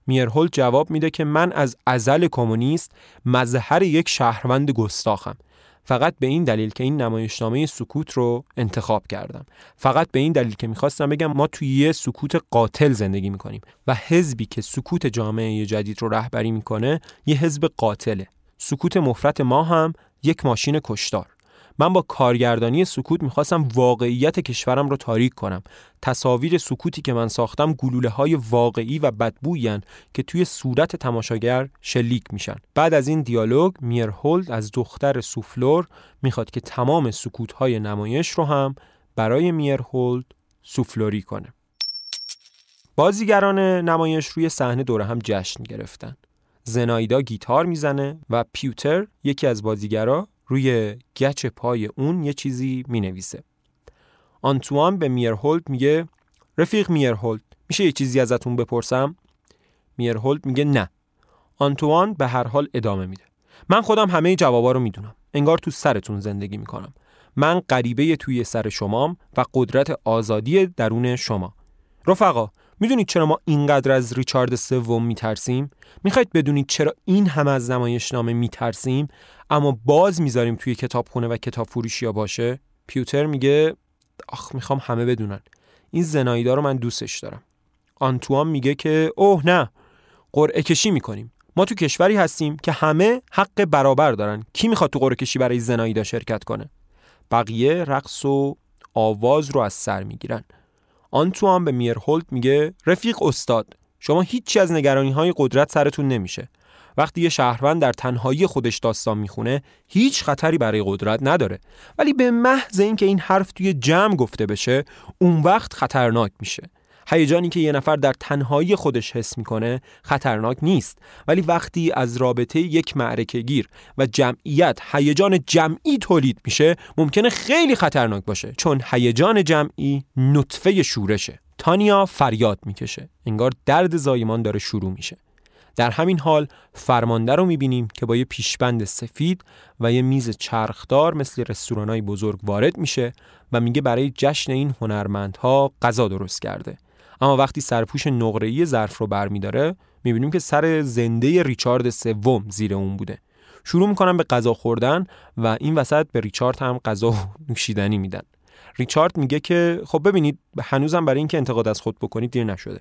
میرهول جواب میده که من از ازل کمونیست مظهر یک شهروند گستاخم. فقط به این دلیل که این نمایشنامه سکوت رو انتخاب کردم. فقط به این دلیل که می‌خواستم بگم ما توی یه سکوت قاتل زندگی می‌کنیم و حزبی که سکوت جامعه جدید رو رهبری می‌کنه یه حزب قاتله. سکوت مفرت ما هم یک ماشین کشتار. من با کارگردانی سکوت می‌خواستم واقعیت کشورم رو تاریک کنم. تصاویر سکوتی که من ساختم گلوله های واقعی و بدبویین که توی صورت تماشاگر شلیک میشن. بعد از این دیالوگ میرهولد از دختر سوفلور می‌خواد که تمام سکوت های نمایش رو هم برای میرهولد سوفلوری کنه. بازیگران نمایش روی صحنه دور هم جشن گرفتن. زنایدا گیتار می‌زنه و پیوتر یکی از بازیگرا روی گچ پای اون یه چیزی می نویسه. آنتوان به میرهولد میگه رفیق میرهولد میشه یه چیزی ازتون بپرسم؟ میرهولد میگه نه. آنتوان به هر حال ادامه میده. من خودم همه جوابا رو می‌دونم. انگار تو سرتون زندگی می‌کنم. من غریبه توی سر شمام و قدرت آزادی درون شما. رفقا می‌دونید چرا ما اینقدر از ریچارد سوم میترسیم؟ می‌خواید بدونید چرا این همه از نمایشنامه میترسیم اما باز می‌ذاریم توی کتابخونه و کتاب فروشی ها باشه؟ پیوتر میگه آخ می‌خوام همه بدونن. این زنایدا رو من دوستش دارم. آنتوان میگه که اوه نه قرعه کشی می‌کنیم. ما تو کشوری هستیم که همه حق برابر دارن. کی می‌خواد تو قرعه کشی برای زنایدا شرکت کنه؟ بقیه رقص و آواز رو از سر می‌گیرن. آنتوان به میرهولد میگه رفیق استاد شما هیچی از نگرانی های قدرت سرتون نمیشه. وقتی یه شهروند در تنهایی خودش داستان می‌خونه هیچ خطری برای قدرت نداره. ولی به محض اینکه این حرف توی جمع گفته بشه اون وقت خطرناک میشه. هیجانی که یه نفر در تنهایی خودش حس می‌کنه خطرناک نیست. ولی وقتی از رابطه یک معرکه گیر و جمعیت هیجان جمعی تولید میشه ممکنه خیلی خطرناک باشه. چون هیجان جمعی نطفه شورشه. تانیا فریاد می‌کشه. انگار درد زایمان داره شروع میشه. در همین حال فرمانده رو می‌بینیم که با یه پیشبند سفید و یه میز چرخدار مثل رستورانای بزرگ وارد میشه و میگه برای جشن این هنرمندها غذا درست کرده. اما وقتی سرپوش نقره‌ای ظرف رو برمیداره می‌بینیم که سر زنده ریچارد سوم زیر اون بوده. شروع می‌کنن به غذا خوردن و این وسط به ریچارد هم غذا و نوشیدنی میدن. ریچارد میگه که خب ببینید هنوزم برای اینکه انتقاد از خود بکنید دیر نشده.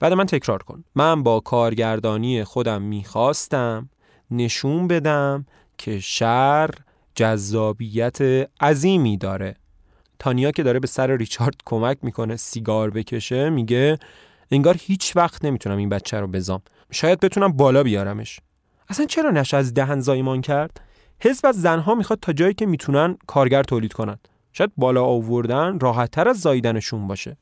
بعد من تکرار کن. من با کارگردانی خودم می‌خواستم نشون بدم که شر جذابیت عظیمی داره. تانیا که داره به سر ریچارد کمک می‌کنه سیگار بکشه میگه انگار هیچ وقت نمی‌تونم این بچه رو بزام. شاید بتونم بالا بیارمش. اصلا چرا نشه از دهن زایمان کرد؟ حزب از زنها می‌خواد تا جایی که می‌تونن کارگر تولید کنن. شاید بالا آوردن راحتتر از زایدنشون باشه.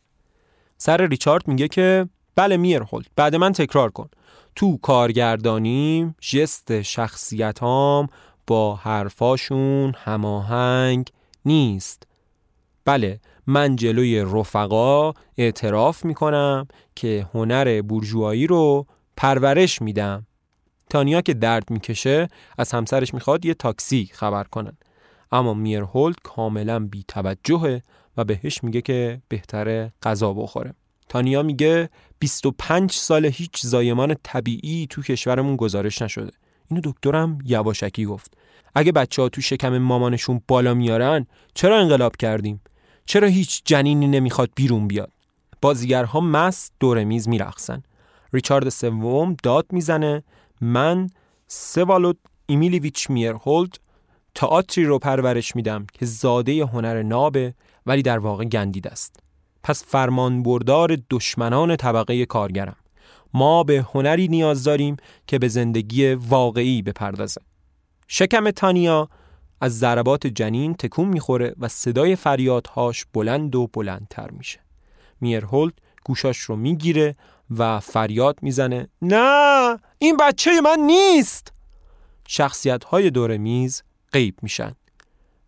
سر ریچارد میگه که بله میرهولد بعد من تکرار کن. تو کارگردانیم جست شخصیتام با حرفاشون هماهنگ نیست. بله من جلوی رفقا اعتراف می‌کنم که هنر بورژوایی رو پرورش میدم. تانیا که درد می‌کشه از همسرش می‌خواد یه تاکسی خبر کنن. اما میرهولد کاملا بی توجهه و بهش میگه که بهتره غذا بخوره. تانیا میگه 25 سال هیچ زایمان طبیعی تو کشورمون گزارش نشده. اینو دکترم یواشکی گفت. اگه بچه ها تو شکم مامانشون بالا میارن چرا انقلاب کردیم؟ چرا هیچ جنینی نمی‌خواد بیرون بیاد؟ بازیگرها مست دور میز میرقصن. ریچارد سوم داد می‌زنه. من سوالود ایمیلیویچ میرهولد تئاتری رو پرورش میدم که زاده هنر نابه ولی در واقع گندید است. پس فرمان بردار دشمنان طبقه کارگرم. ما به هنری نیاز داریم که به زندگی واقعی بپردازه. شکم تانیا از ضربات جنین تکون می‌خوره و صدای فریادهاش بلند و بلندتر میشه. میرهولد گوشاش رو می‌گیره و فریاد می‌زنه نه این بچه من نیست! شخصیت های دور میز غیب میشن.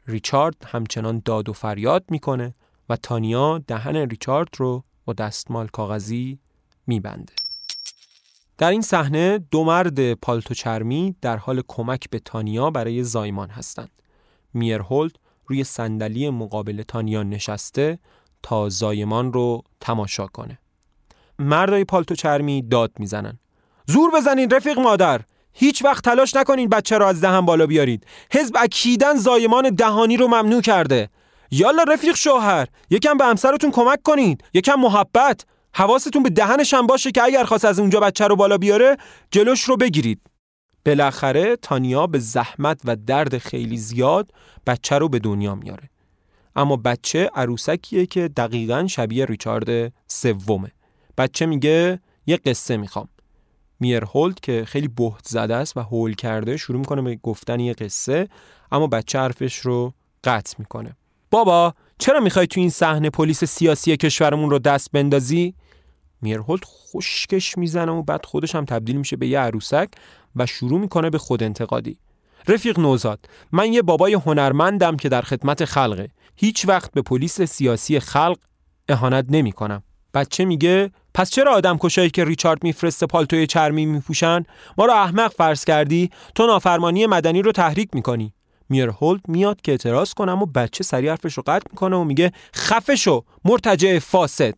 ریچارد همچنان داد و فریاد می‌کنه و تانیا دهن ریچارد رو با دستمال کاغذی میبنده. در این صحنه دو مرد پالتو چرمی در حال کمک به تانیا برای زایمان هستند. میرهولد روی صندلی مقابل تانیا نشسته تا زایمان رو تماشا کنه. مردای پالتو چرمی داد می‌زنن. زور بزنین رفیق مادر! هیچ وقت تلاش نکنین بچه را از دهن بالا بیارید. حزب اکیدن زایمان دهانی رو ممنوع کرده. یالا رفیق شوهر یکم به همسرتون کمک کنید یکم محبت. حواستون به دهنش هم باشه که اگر خواست از اونجا بچه رو بالا بیاره جلوش رو بگیرید. بالاخره تانیا به زحمت و درد خیلی زیاد بچه رو به دنیا میاره. اما بچه عروسکیه که دقیقا شبیه ریچارد سومه. بچه میگه یه قصه می‌خوام. میر هولد که خیلی بهت زده است و هول کرده شروع می‌کنه به گفتن یه قصه اما بچه حرفش رو قطع می‌کنه. بابا چرا می‌خوای تو این صحنه پلیس سیاسی کشورمون رو دست بندازی؟ میرهولد خوشکش می‌زنه و بعد خودش هم تبدیل میشه به یه عروسک. و شروع می‌کنه به خود انتقادی. رفیق نوزاد من یه بابای هنرمندم که در خدمت خلقه. هیچ وقت به پلیس سیاسی خلق اهانت نمی کنم بچه میگه پس چرا آدم کشایی که ریچارد میفرسته پالتوی چرمی میپوشن؟ ما رو احمق فرض کردی تو نافرمانی مدنی رو تحریک می‌کنی. میر هولد میاد که اعتراض کنم و بچه سریع حرفش رو قطع می‌کنه و میگه خفه شو مرتجع فاسد.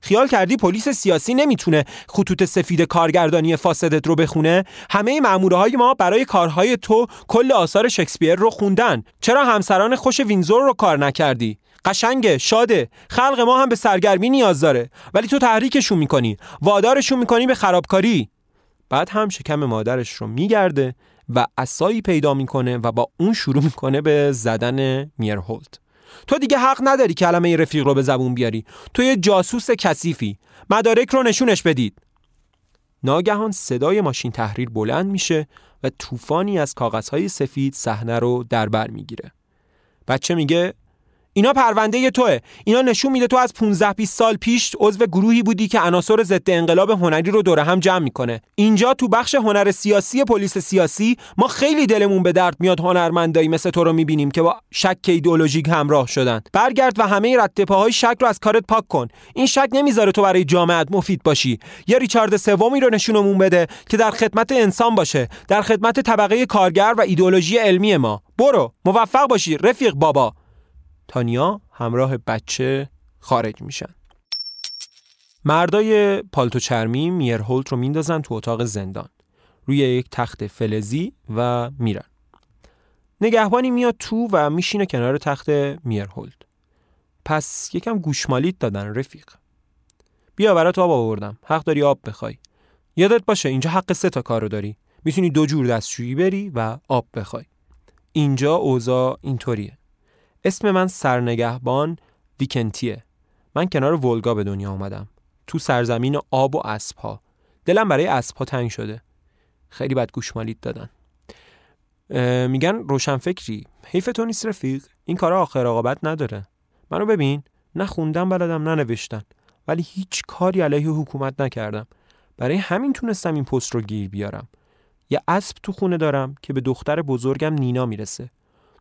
خیال کردی پلیس سیاسی نمی‌تونه خطوط سفید کارگردانی فاسدت رو بخونه؟ همه ماموره های ما برای کارهای تو کل آثار شکسپیر رو خوندن. چرا همسران خوش وینزور رو کار نکردی؟ قشنگه شاده. خلق ما هم به سرگرمی نیاز داره. ولی تو تحریکشون می‌کنی. وادارشون می‌کنی به خرابکاری. بعد هم شکم مادرش رو میگرده و اسایی پیدا می‌کنه و با اون شروع می‌کنه به زدن میرهولد تو دیگه حق نداری کلمه رفیق رو به زبون بیاری. تو یه جاسوس کثیفی. مدارک رو نشونش بدید. ناگهان صدای ماشین تحریر بلند میشه و طوفانی از کاغذهای سفید صحنه رو در بر می‌گیره. بچه میگه اینا پرونده توه. اینا نشون میده تو از 15 20 سال پیش عضو گروهی بودی که عناصر ضد انقلاب هنری رو دور هم جمع می‌کنه. اینجا تو بخش هنر سیاسی پلیس سیاسی ما خیلی دلمون به درد میاد هنرمندایی مثل تو رو می‌بینیم که با شک ایدئولوژیک همراه شدن. برگرد و همه رد پاهای شک رو از کارت پاک کن. این شک نمی‌ذاره تو برای جامعت مفید باشی. یه ریچارد سومی رو نشونمون بده که در خدمت انسان باشه در خدمت طبقه کارگر و ایدئولوژی علمی ما. برو موفق باشی رفیق بابا. تانیا همراه بچه خارج میشن. مردای پالتو چرمی میرهولت رو میندازن تو اتاق زندان. روی یک تخت فلزی و میرن. نگهبانی میاد تو و میشینه کنار تخت میرهولد پس یکم گوشمالیت دادن رفیق. بیا برات آب آوردم. حق داری آب بخوای. یادت باشه اینجا حق سه تا کارو داری. می‌تونی دو جور دستشویی بری و آب بخوای. اینجا اوضاع اینطوریه. اسم من سرنگهبان ویکنتیه. من کنار ولگا به دنیا آمدم. تو سرزمین آب و اسبها. دلم برای اسبها تنگ شده. خیلی بد گوشمالیت دادن. میگن روشنفکری. حیف تو نیست رفیق. این کارا آخر رقابت نداره. منو ببین. نه خوندم بلدم نه نوشتن. ولی هیچ کاری علیه حکومت نکردم. برای همین تونستم این پست رو گیر بیارم. یه اسب تو خونه دارم که به دختر بزرگم نینا می‌رسه.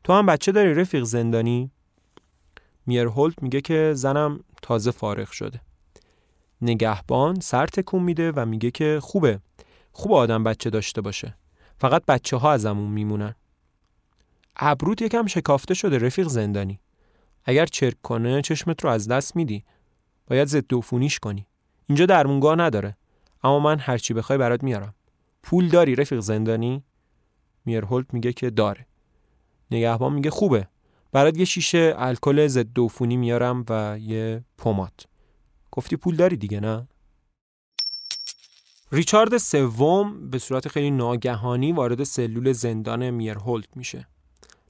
تو هم بچه داری رفیق زندانی؟ میرهولت میگه که زنم تازه فارغ شده. نگهبان سر تکون میده و میگه که خوبه. خوب آدم بچه داشته باشه. فقط بچه ها ازمون میمونن. ابروت یکم شکافته شده رفیق زندانی. اگر چرک کنه چشمت رو از دست میدی. باید ضد عفونیش کنی. اینجا درمونگاه نداره. اما من هرچی بخوای برات میارم. پول داری رفیق زندانی؟ میرهولت میگه که داره. نگهبان میگه خوبه. برات یه شیشه الکل ضد عفونی میارم و یه پمات گفتی پول داری دیگه نه؟ ریچارد سوم به صورت خیلی ناگهانی وارد سلول زندان میرهولت میشه.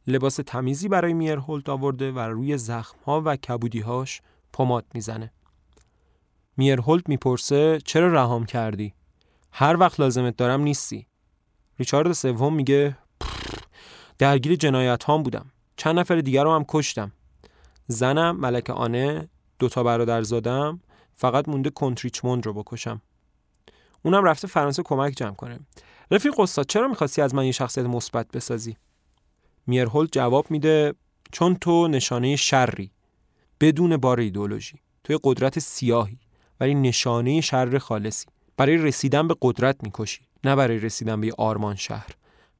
لباس تمیزی برای میرهولت آورده و روی زخمها و کبودیهاش پمات می‌زنه. میرهولت می‌پرسه چرا رهام کردی؟ هر وقت لازمت دارم نیستی. ریچارد سوم میگه درگیر جنایت هام بودم. چند نفر دیگر رو هم کشتم. زنم ملک آنه دوتا برادر زادم فقط مونده کنتریچموند رو بکشم. اونم رفته فرانسه کمک جمع کنه. رفیق استاد چرا می‌خواستی از من یه شخصیت مثبت بسازی؟ میرهولد جواب میده چون تو نشانه شری بدون بار ایدولوژی توی قدرت سیاهی ولی نشانه شر خالصی. برای رسیدن به قدرت می‌کشی نه برای رسیدن به آرمان شهر.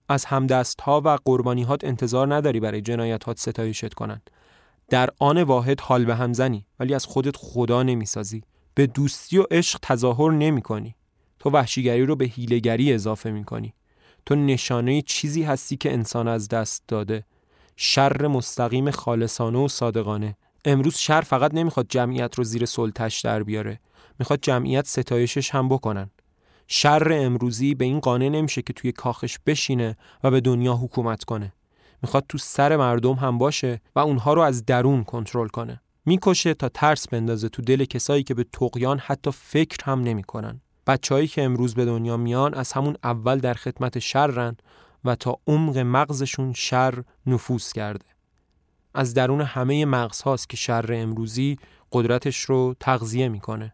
از همدست ها و قربانی هات انتظار نداری برای جنایت هات ستایشت کنند. در آن واحد حال به هم زنی ولی از خودت خدا نمی‌سازی. به دوستی و عشق تظاهر نمی کنی تو وحشیگری رو به هیلگری اضافه می کنی تو نشانه چیزی هستی که انسان از دست داده. شر مستقیم خالصانه و صادقانه. امروز شر فقط نمی‌خواد جمعیت رو زیر سلطش در بیاره. می‌خواد جمعیت ستایشش هم بکنن. شر امروزی به این قانع نمیشه که توی کاخش بشینه و به دنیا حکومت کنه. می‌خواد تو سر مردم هم باشه و اونها رو از درون کنترل کنه. می‌کشه تا ترس بندازه تو دل کسایی که به تقیان حتی فکر هم نمی‌کنن. بچههایی که امروز به دنیا میان از همون اول در خدمت شرن و تا عمق مغزشون شر نفوذ کرده. از درون همه مغز هاست که شر امروزی قدرتش رو تغذیه می‌کنه.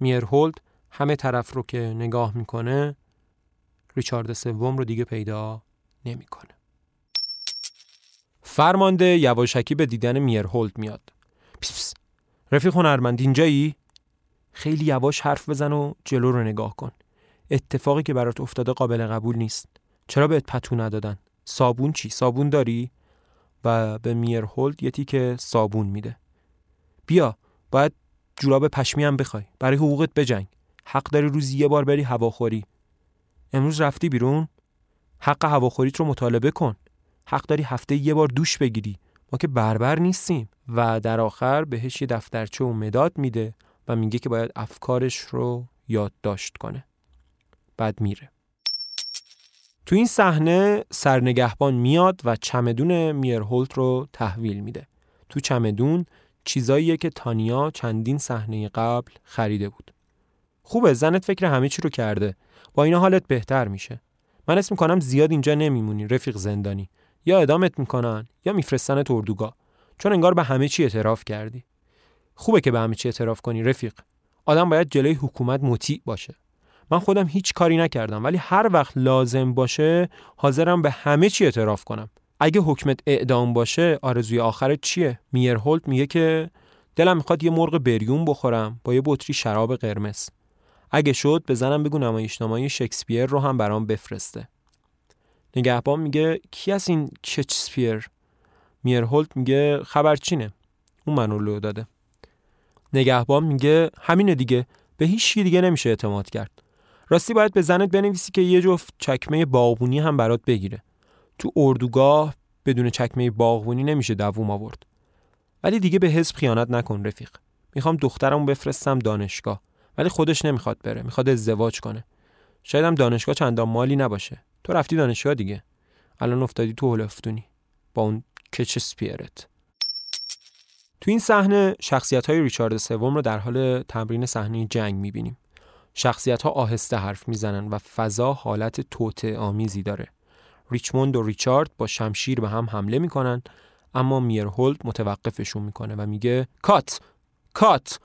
میرهولد همه طرف رو که نگاه می‌کنه ریچارد سوم رو دیگه پیدا نمی‌کنه فرمانده یواشکی به دیدن میرهولد میاد پس پس. رفیق هنرمند اینجایی؟ خیلی یواش حرف بزن و جلو رو نگاه کن اتفاقی که برات افتاده قابل قبول نیست چرا بهت پتو ندادن؟ صابون چی؟ صابون داری؟ و به میرهولد یه تیکه صابون میده بیا باید جوراب پشمی هم بخوای برای حقوقت بجنگ حق داری روزی یه بار بری هواخوری امروز رفتی بیرون؟ حق هواخوریت رو مطالبه کن. حق داری هفته یه بار دوش بگیری. ما که بربر نیستیم. و در آخر بهش یه دفترچه و مداد میده و میگه که باید افکارش رو یادداشت کنه. بعد میره. تو این صحنه سرنگهبان میاد و چمدون میرهولت رو تحویل میده. تو چمدون چیزاییه که تانیا چندین صحنه قبل خریده بود. خوبه زنت فکر همه چی رو کرده. با اینا حالت بهتر میشه. من اسم می‌کنم زیاد اینجا نمیمونی رفیق زندانی. یا ادامت می‌کنن یا میفرستن اردوگاه. چون انگار به همه چی اعتراف کردی. خوبه که به همه چی اعتراف کنی رفیق. آدم باید جلوی حکومت مطیع باشه. من خودم هیچ کاری نکردم ولی هر وقت لازم باشه حاضرم به همه چی اعتراف کنم. اگه حکمت اعدام باشه آرزوی آخرت چیه؟ میرهولت میگه که دلم می‌خواد یه مرغ بریون بخورم با یه بطری شراب قرمز. اگه شد بزنم بگو نمایشنامه شکسپیر رو هم برام بفرسته. نگهبان میگه کی از این شکسپیر؟ میرهولت میگه خبرچینه اون منو لو داده. نگهبان میگه همینه دیگه به هیچ دیگه نمیشه اعتماد کرد. راستی باید به زنت بنویسی که یه جفت چکمه باغبونی هم برات بگیره. تو اردوگاه بدون چکمه باغبونی نمیشه دووم آورد. ولی دیگه به حزب خیانت نکن رفیق. می‌خوام دخترمو بفرستم دانشگاه. ولی خودش نمی‌خواد بره می‌خواد ازدواج کنه. شاید هم دانشگاه چندان مالی نباشه. تو رفتی دانشگاه دیگه. الان افتادی تو هلفتونی با اون کچ سپیرت. تو این صحنه شخصیت های ریچارد سوم رو در حال تمرین صحنه جنگ می‌بینیم. شخصیت ها آهسته حرف می‌زنن و فضا حالت توته آمیزی داره. ریچموند و ریچارد با شمشیر به هم حمله می‌کنن اما میرهولد متوقفشون می‌کنه و میگه کات کات!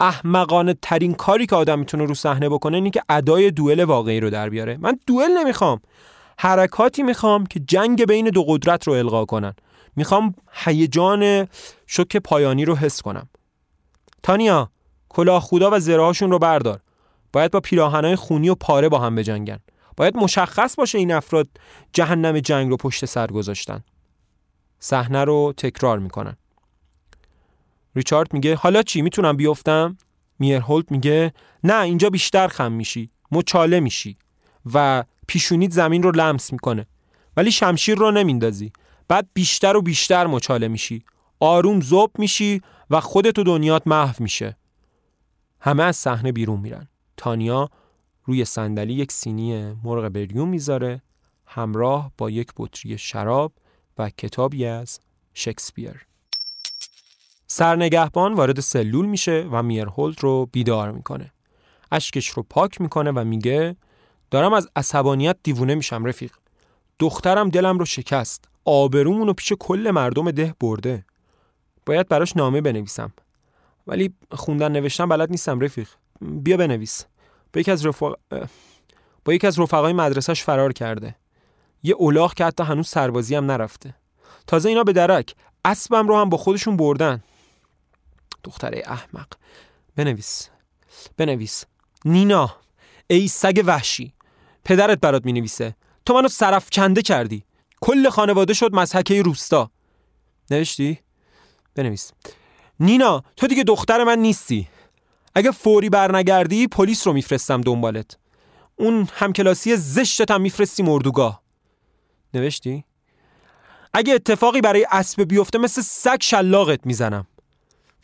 احمقانه ترین کاری که آدم می‌تونه رو صحنه بکنه اینه که ادای دوئل واقعی رو در بیاره. من دوئل نمی‌خوام. حرکاتی می‌خوام که جنگ بین دو قدرت رو القا کنن. می‌خوام هیجان شوک پایانی رو حس کنم. تانیا کلاه خدا و زرهاشون رو بردار. باید با پیراهنای خونی و پاره با هم بجنگن. باید مشخص باشه این افراد جهنم جنگ رو پشت سر گذاشتن. صحنه رو تکرار می‌کنن. ریچارد میگه حالا چی؟ می‌تونم بیفتم؟ میرهولد میگه نه اینجا بیشتر خم میشی مچاله میشی و پیشونیت زمین رو لمس می‌کنه ولی شمشیر رو نمیندازی. بعد بیشتر و بیشتر مچاله میشی آروم زوب میشی و خودت و دنیات محو میشه. همه از صحنه بیرون میرن. تانیا روی صندلی یک سینی مرغ بریون می‌ذاره همراه با یک بطری شراب و کتابی از شکسپیر. سرنگهبان وارد سلول میشه و میرهولد رو بیدار می‌کنه. اشکش رو پاک می‌کنه و میگه دارم از عصبانیت دیوونه میشم رفیق. دخترم دلم رو شکست. آبرومون رو پیش کل مردم ده برده. باید براش نامه بنویسم. ولی خوندن نوشتن بلد نیستم رفیق. بیا بنویس. با یکی از رفق... با یکی از رفقای مدرسهش فرار کرده. یه اولاغ که حتی هنوز سربازی هم نرفته. تازه اینا به درک. اسبم رو هم با خودشون بردن. دختره احمق. بنویس. بنویس. نینا ای سگ وحشی. پدرت برات می نویسه تو منو سرف کنده کردی. کل خانواده شد مزحکه روستا. نوشتی؟ بنویس. نینا تو دیگه دختر من نیستی. اگه فوری برنگردی پلیس رو میفرستم دنبالت. اون همکلاسی زشتت هم میفرستی مردوگاه. نوشتی؟ اگه اتفاقی برای اسب بیفته مثل سگ شلاقت می‌زنم.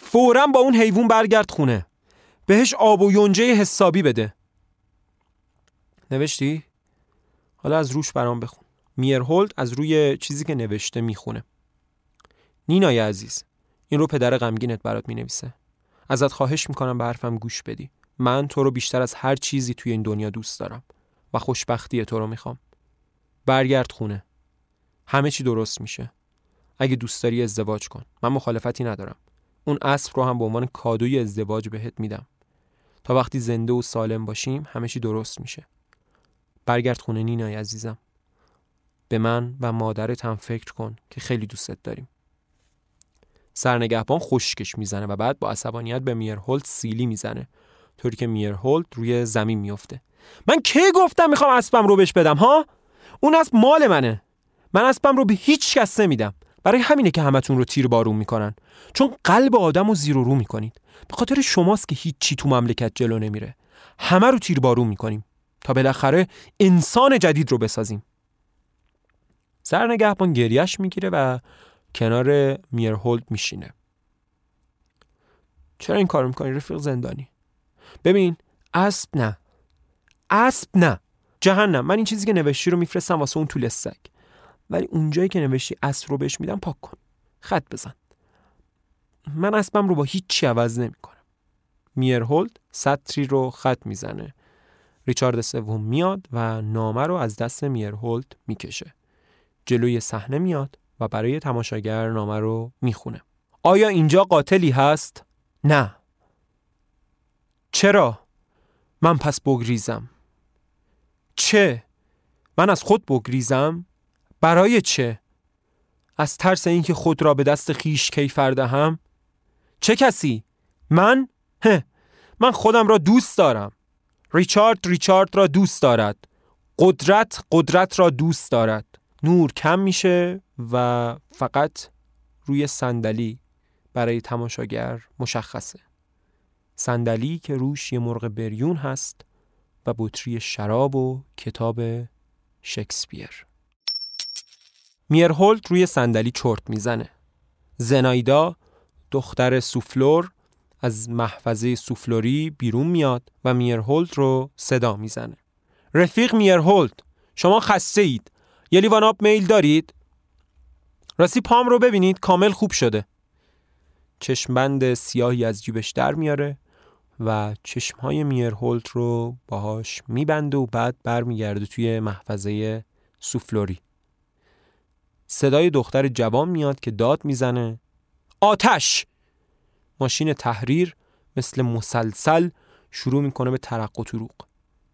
فورا با اون حیوان برگرد خونه. بهش آب و یونجه حسابی بده. نوشتی؟ حالا از روش برام بخون. میرهولد از روی چیزی که نوشته می‌خونه. نینای عزیز این رو پدر غمگینت برات می‌نویسه. ازت خواهش می‌کنم به حرفم گوش بدی. من تو رو بیشتر از هر چیزی توی این دنیا دوست دارم و خوشبختی تو رو می‌خوام. برگرد خونه. همه چی درست میشه. اگه دوست داری ازدواج کن. من مخالفتی ندارم. اون اسب رو هم به عنوان کادوی ازدواج بهت میدم. تا وقتی زنده و سالم باشیم همه چی درست میشه. برگرد خونه نینای عزیزم. به من و مادرت هم فکر کن که خیلی دوستت داریم. سرنگهبان خشکش می‌زنه و بعد با عصبانیت به میرهولد سیلی می‌زنه. طوری که میرهولد روی زمین میفته من کی گفتم می‌خوام اسبم رو بهش بدم ها؟ اون اسب مال منه. من اسبم رو به هیچ کس نمیدم. برای همینه که همتون رو تیر بارون می‌کنن. چون قلب آدم رو زیر و رو می‌کنید. به خاطر شماست که هیچی تو مملکت جلو نمیره. همه رو تیر بارون می‌کنیم. تا بالاخره انسان جدید رو بسازیم. سرنگهبان گریش می‌گیره و کنار میرهولد میشینه. چرا این کار می‌کنی رفیق زندانی؟ ببین اسب نه. اسب نه. جهنم. من این چیزی که نوشتی رو میفرستم واسه اون طول سگ. ولی اونجایی که نوشتی اسب رو بهش میدم پاک کن خط بزن من اسبم رو با هیچی عوض نمی‌کنم میرهولد سطری رو خط می‌زنه ریچارد سوم میاد و نامه رو از دست میرهولد می‌کشه جلوی صحنه میاد و برای تماشاگر نامه رو می‌خونه آیا اینجا قاتلی هست؟ نه چرا؟ من پس بگریزم چه؟ من از خود بگریزم؟ برای چه؟ از ترس اینکه خود را به دست خیش کیفر دهم؟ چه کسی؟ من؟ هه من خودم را دوست دارم ریچارد ریچارد را دوست دارد قدرت قدرت را دوست دارد نور کم میشه و فقط روی صندلی برای تماشاگر مشخصه صندلی که روش یه مرغ بریون هست و بطری شراب و کتاب شکسپیر میرهولد روی صندلی چرت می‌زنه. زنایدا دختر سوفلور از محفظه سوفلوری بیرون میاد و میرهولد رو صدا می‌زنه. رفیق میرهولد شما خسته اید یه لیوان آب میل دارید؟ راستی پام رو ببینید کامل خوب شده. چشمبند سیاهی از جیبش در میاره و چشمهای میرهولد رو باهاش میبنده و بعد برمیگرده توی محفظه سوفلوری. صدای دختر جوان میاد که داد می‌زنه. آتش! ماشین تحریر مثل مسلسل شروع می‌کنه به ترق و طروق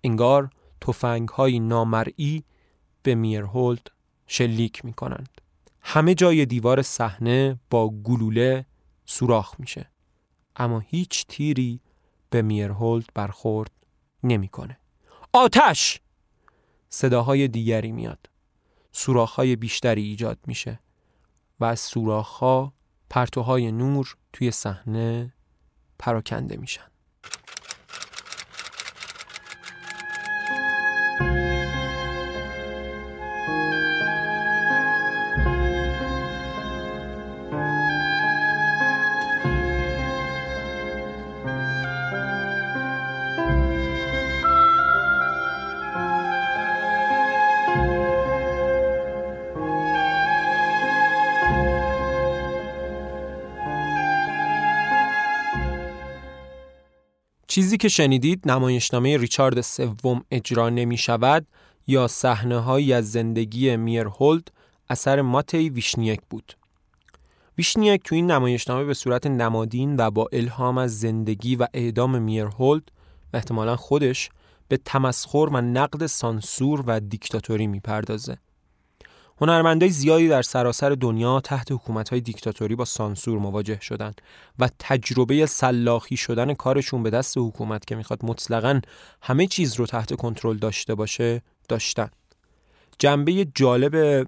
انگار توفنگ های نامرئی به میرهولد شلیک می‌کنند. همه جای دیوار صحنه با گلوله سوراخ میشه. اما هیچ تیری به میرهولد برخورد نمی‌کنه. آتش! صداهای دیگری میاد. سوراخهای بیشتری ایجاد میشه و از سوراخها پرتوهای نور توی صحنه پراکنده میشن. چیزی که شنیدید نمایشنامه ریچارد سوم اجرا نمی شود یا صحنه هایی از زندگی میرهولد اثر ماتئی ویشنیک بود. ویشنیک تو این نمایشنامه به صورت نمادین و با الهام از زندگی و اعدام میرهولد و احتمالا خودش به تمسخر و نقد سانسور و دیکتاتوری می‌پردازه. هنرمندای زیادی در سراسر دنیا تحت حکومت‌های دیکتاتوری با سانسور مواجه شدند و تجربه سلاخی شدن کارشون به دست حکومت که می‌خواد مطلقا همه چیز رو تحت کنترل داشته باشه داشتن. جنبه جالب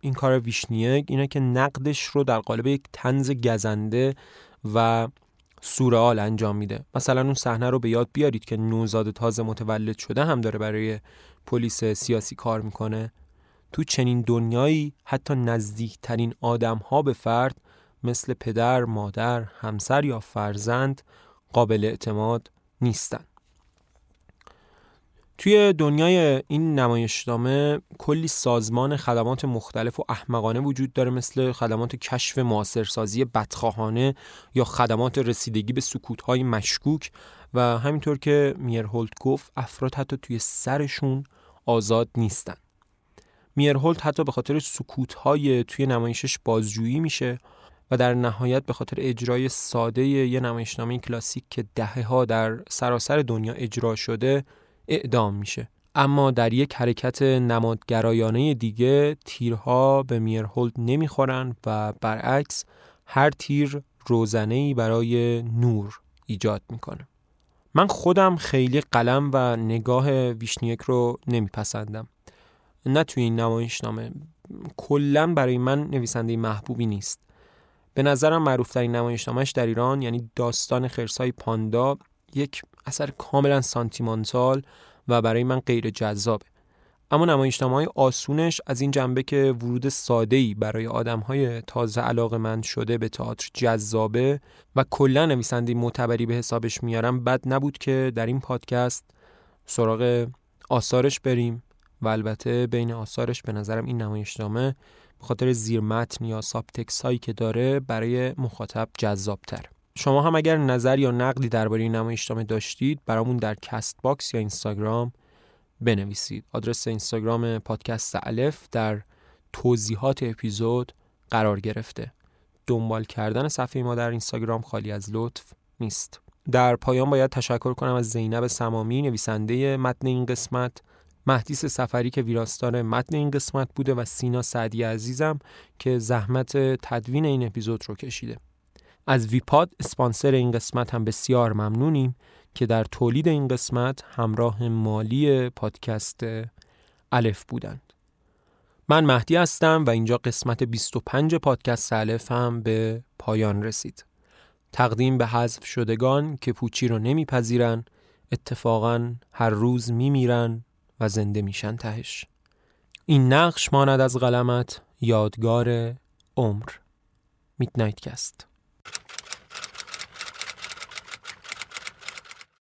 این کار ویشنیک اینه که نقدش رو در قالب یک تنز گزنده و سورئال انجام میده مثلا اون صحنه رو به یاد بیارید که نوزاد تازه متولد شده هم داره برای پلیس سیاسی کار می‌کنه تو چنین دنیایی حتی نزدیکترین آدم ها به فرد مثل پدر، مادر، همسر یا فرزند قابل اعتماد نیستن. توی دنیای این نمایشنامه کلی سازمان خدمات مختلف و احمقانه وجود داره مثل خدمات کشف معاصرسازی بدخواهانه یا خدمات رسیدگی به سکوتهای مشکوک و همینطور که میرهولد گفت افراد حتی توی سرشون آزاد نیستن. میرهولد حتی به خاطر سکوتهای توی نمایشش بازجویی میشه و در نهایت به خاطر اجرای ساده یه نمایشنامه کلاسیک که دهه ها در سراسر دنیا اجرا شده اعدام میشه. اما در یک حرکت نمادگرایانه دیگه تیرها به میرهولد نمی‌خورن و برعکس هر تیر روزنهی برای نور ایجاد می‌کنه. من خودم خیلی قلم و نگاه ویشنیک رو نمیپسندم. نه توی این نمایشنامه. کلا برای من نویسنده محبوبی نیست. به نظرم معروفترین نمایشنامهش در ایران یعنی داستان خرسای پاندا یک اثر کاملا سانتیمانتال و برای من غیر جذابه. اما نمایشنامه های آسونش از این جنبه که ورود ساده‌ای برای آدم های تازه علاقه من شده به تئاتر جذابه و کلا نویسنده معتبری به حسابش میارم بد نبود که در این پادکست سراغ آثارش بریم. و البته بین آثارش به نظرم این نمایشنامه به خاطر زیر متن یا subtext هایی که داره برای مخاطب جذابتره. شما هم اگر نظر یا نقدی درباره این نمایشنامه داشتید برامون در Castbox یا اینستاگرام بنویسید. آدرس اینستاگرام پادکست الف در توضیحات اپیزود قرار گرفته. دنبال کردن صفحه ما در اینستاگرام خالی از لطف نیست. در پایان باید تشکر کنم از زینب سمامی نویسنده متن این قسمت مهدیس سفری که ویراستار متن این قسمت بوده و سینا سعدی عزیزم که زحمت تدوین این اپیزود رو کشیده. از ویپاد اسپانسر این قسمت هم بسیار ممنونیم که در تولید این قسمت همراه مالی پادکست الف بودند. من مهدی هستم و اینجا قسمت 25 پادکست الف هم به پایان رسید. تقدیم به حذف شدگان که پوچی رو نمیپذیرن اتفاقا هر روز میمیرن و زنده میشن تهش. این نقش ماند از قلمت یادگار عمر. میدنایت کست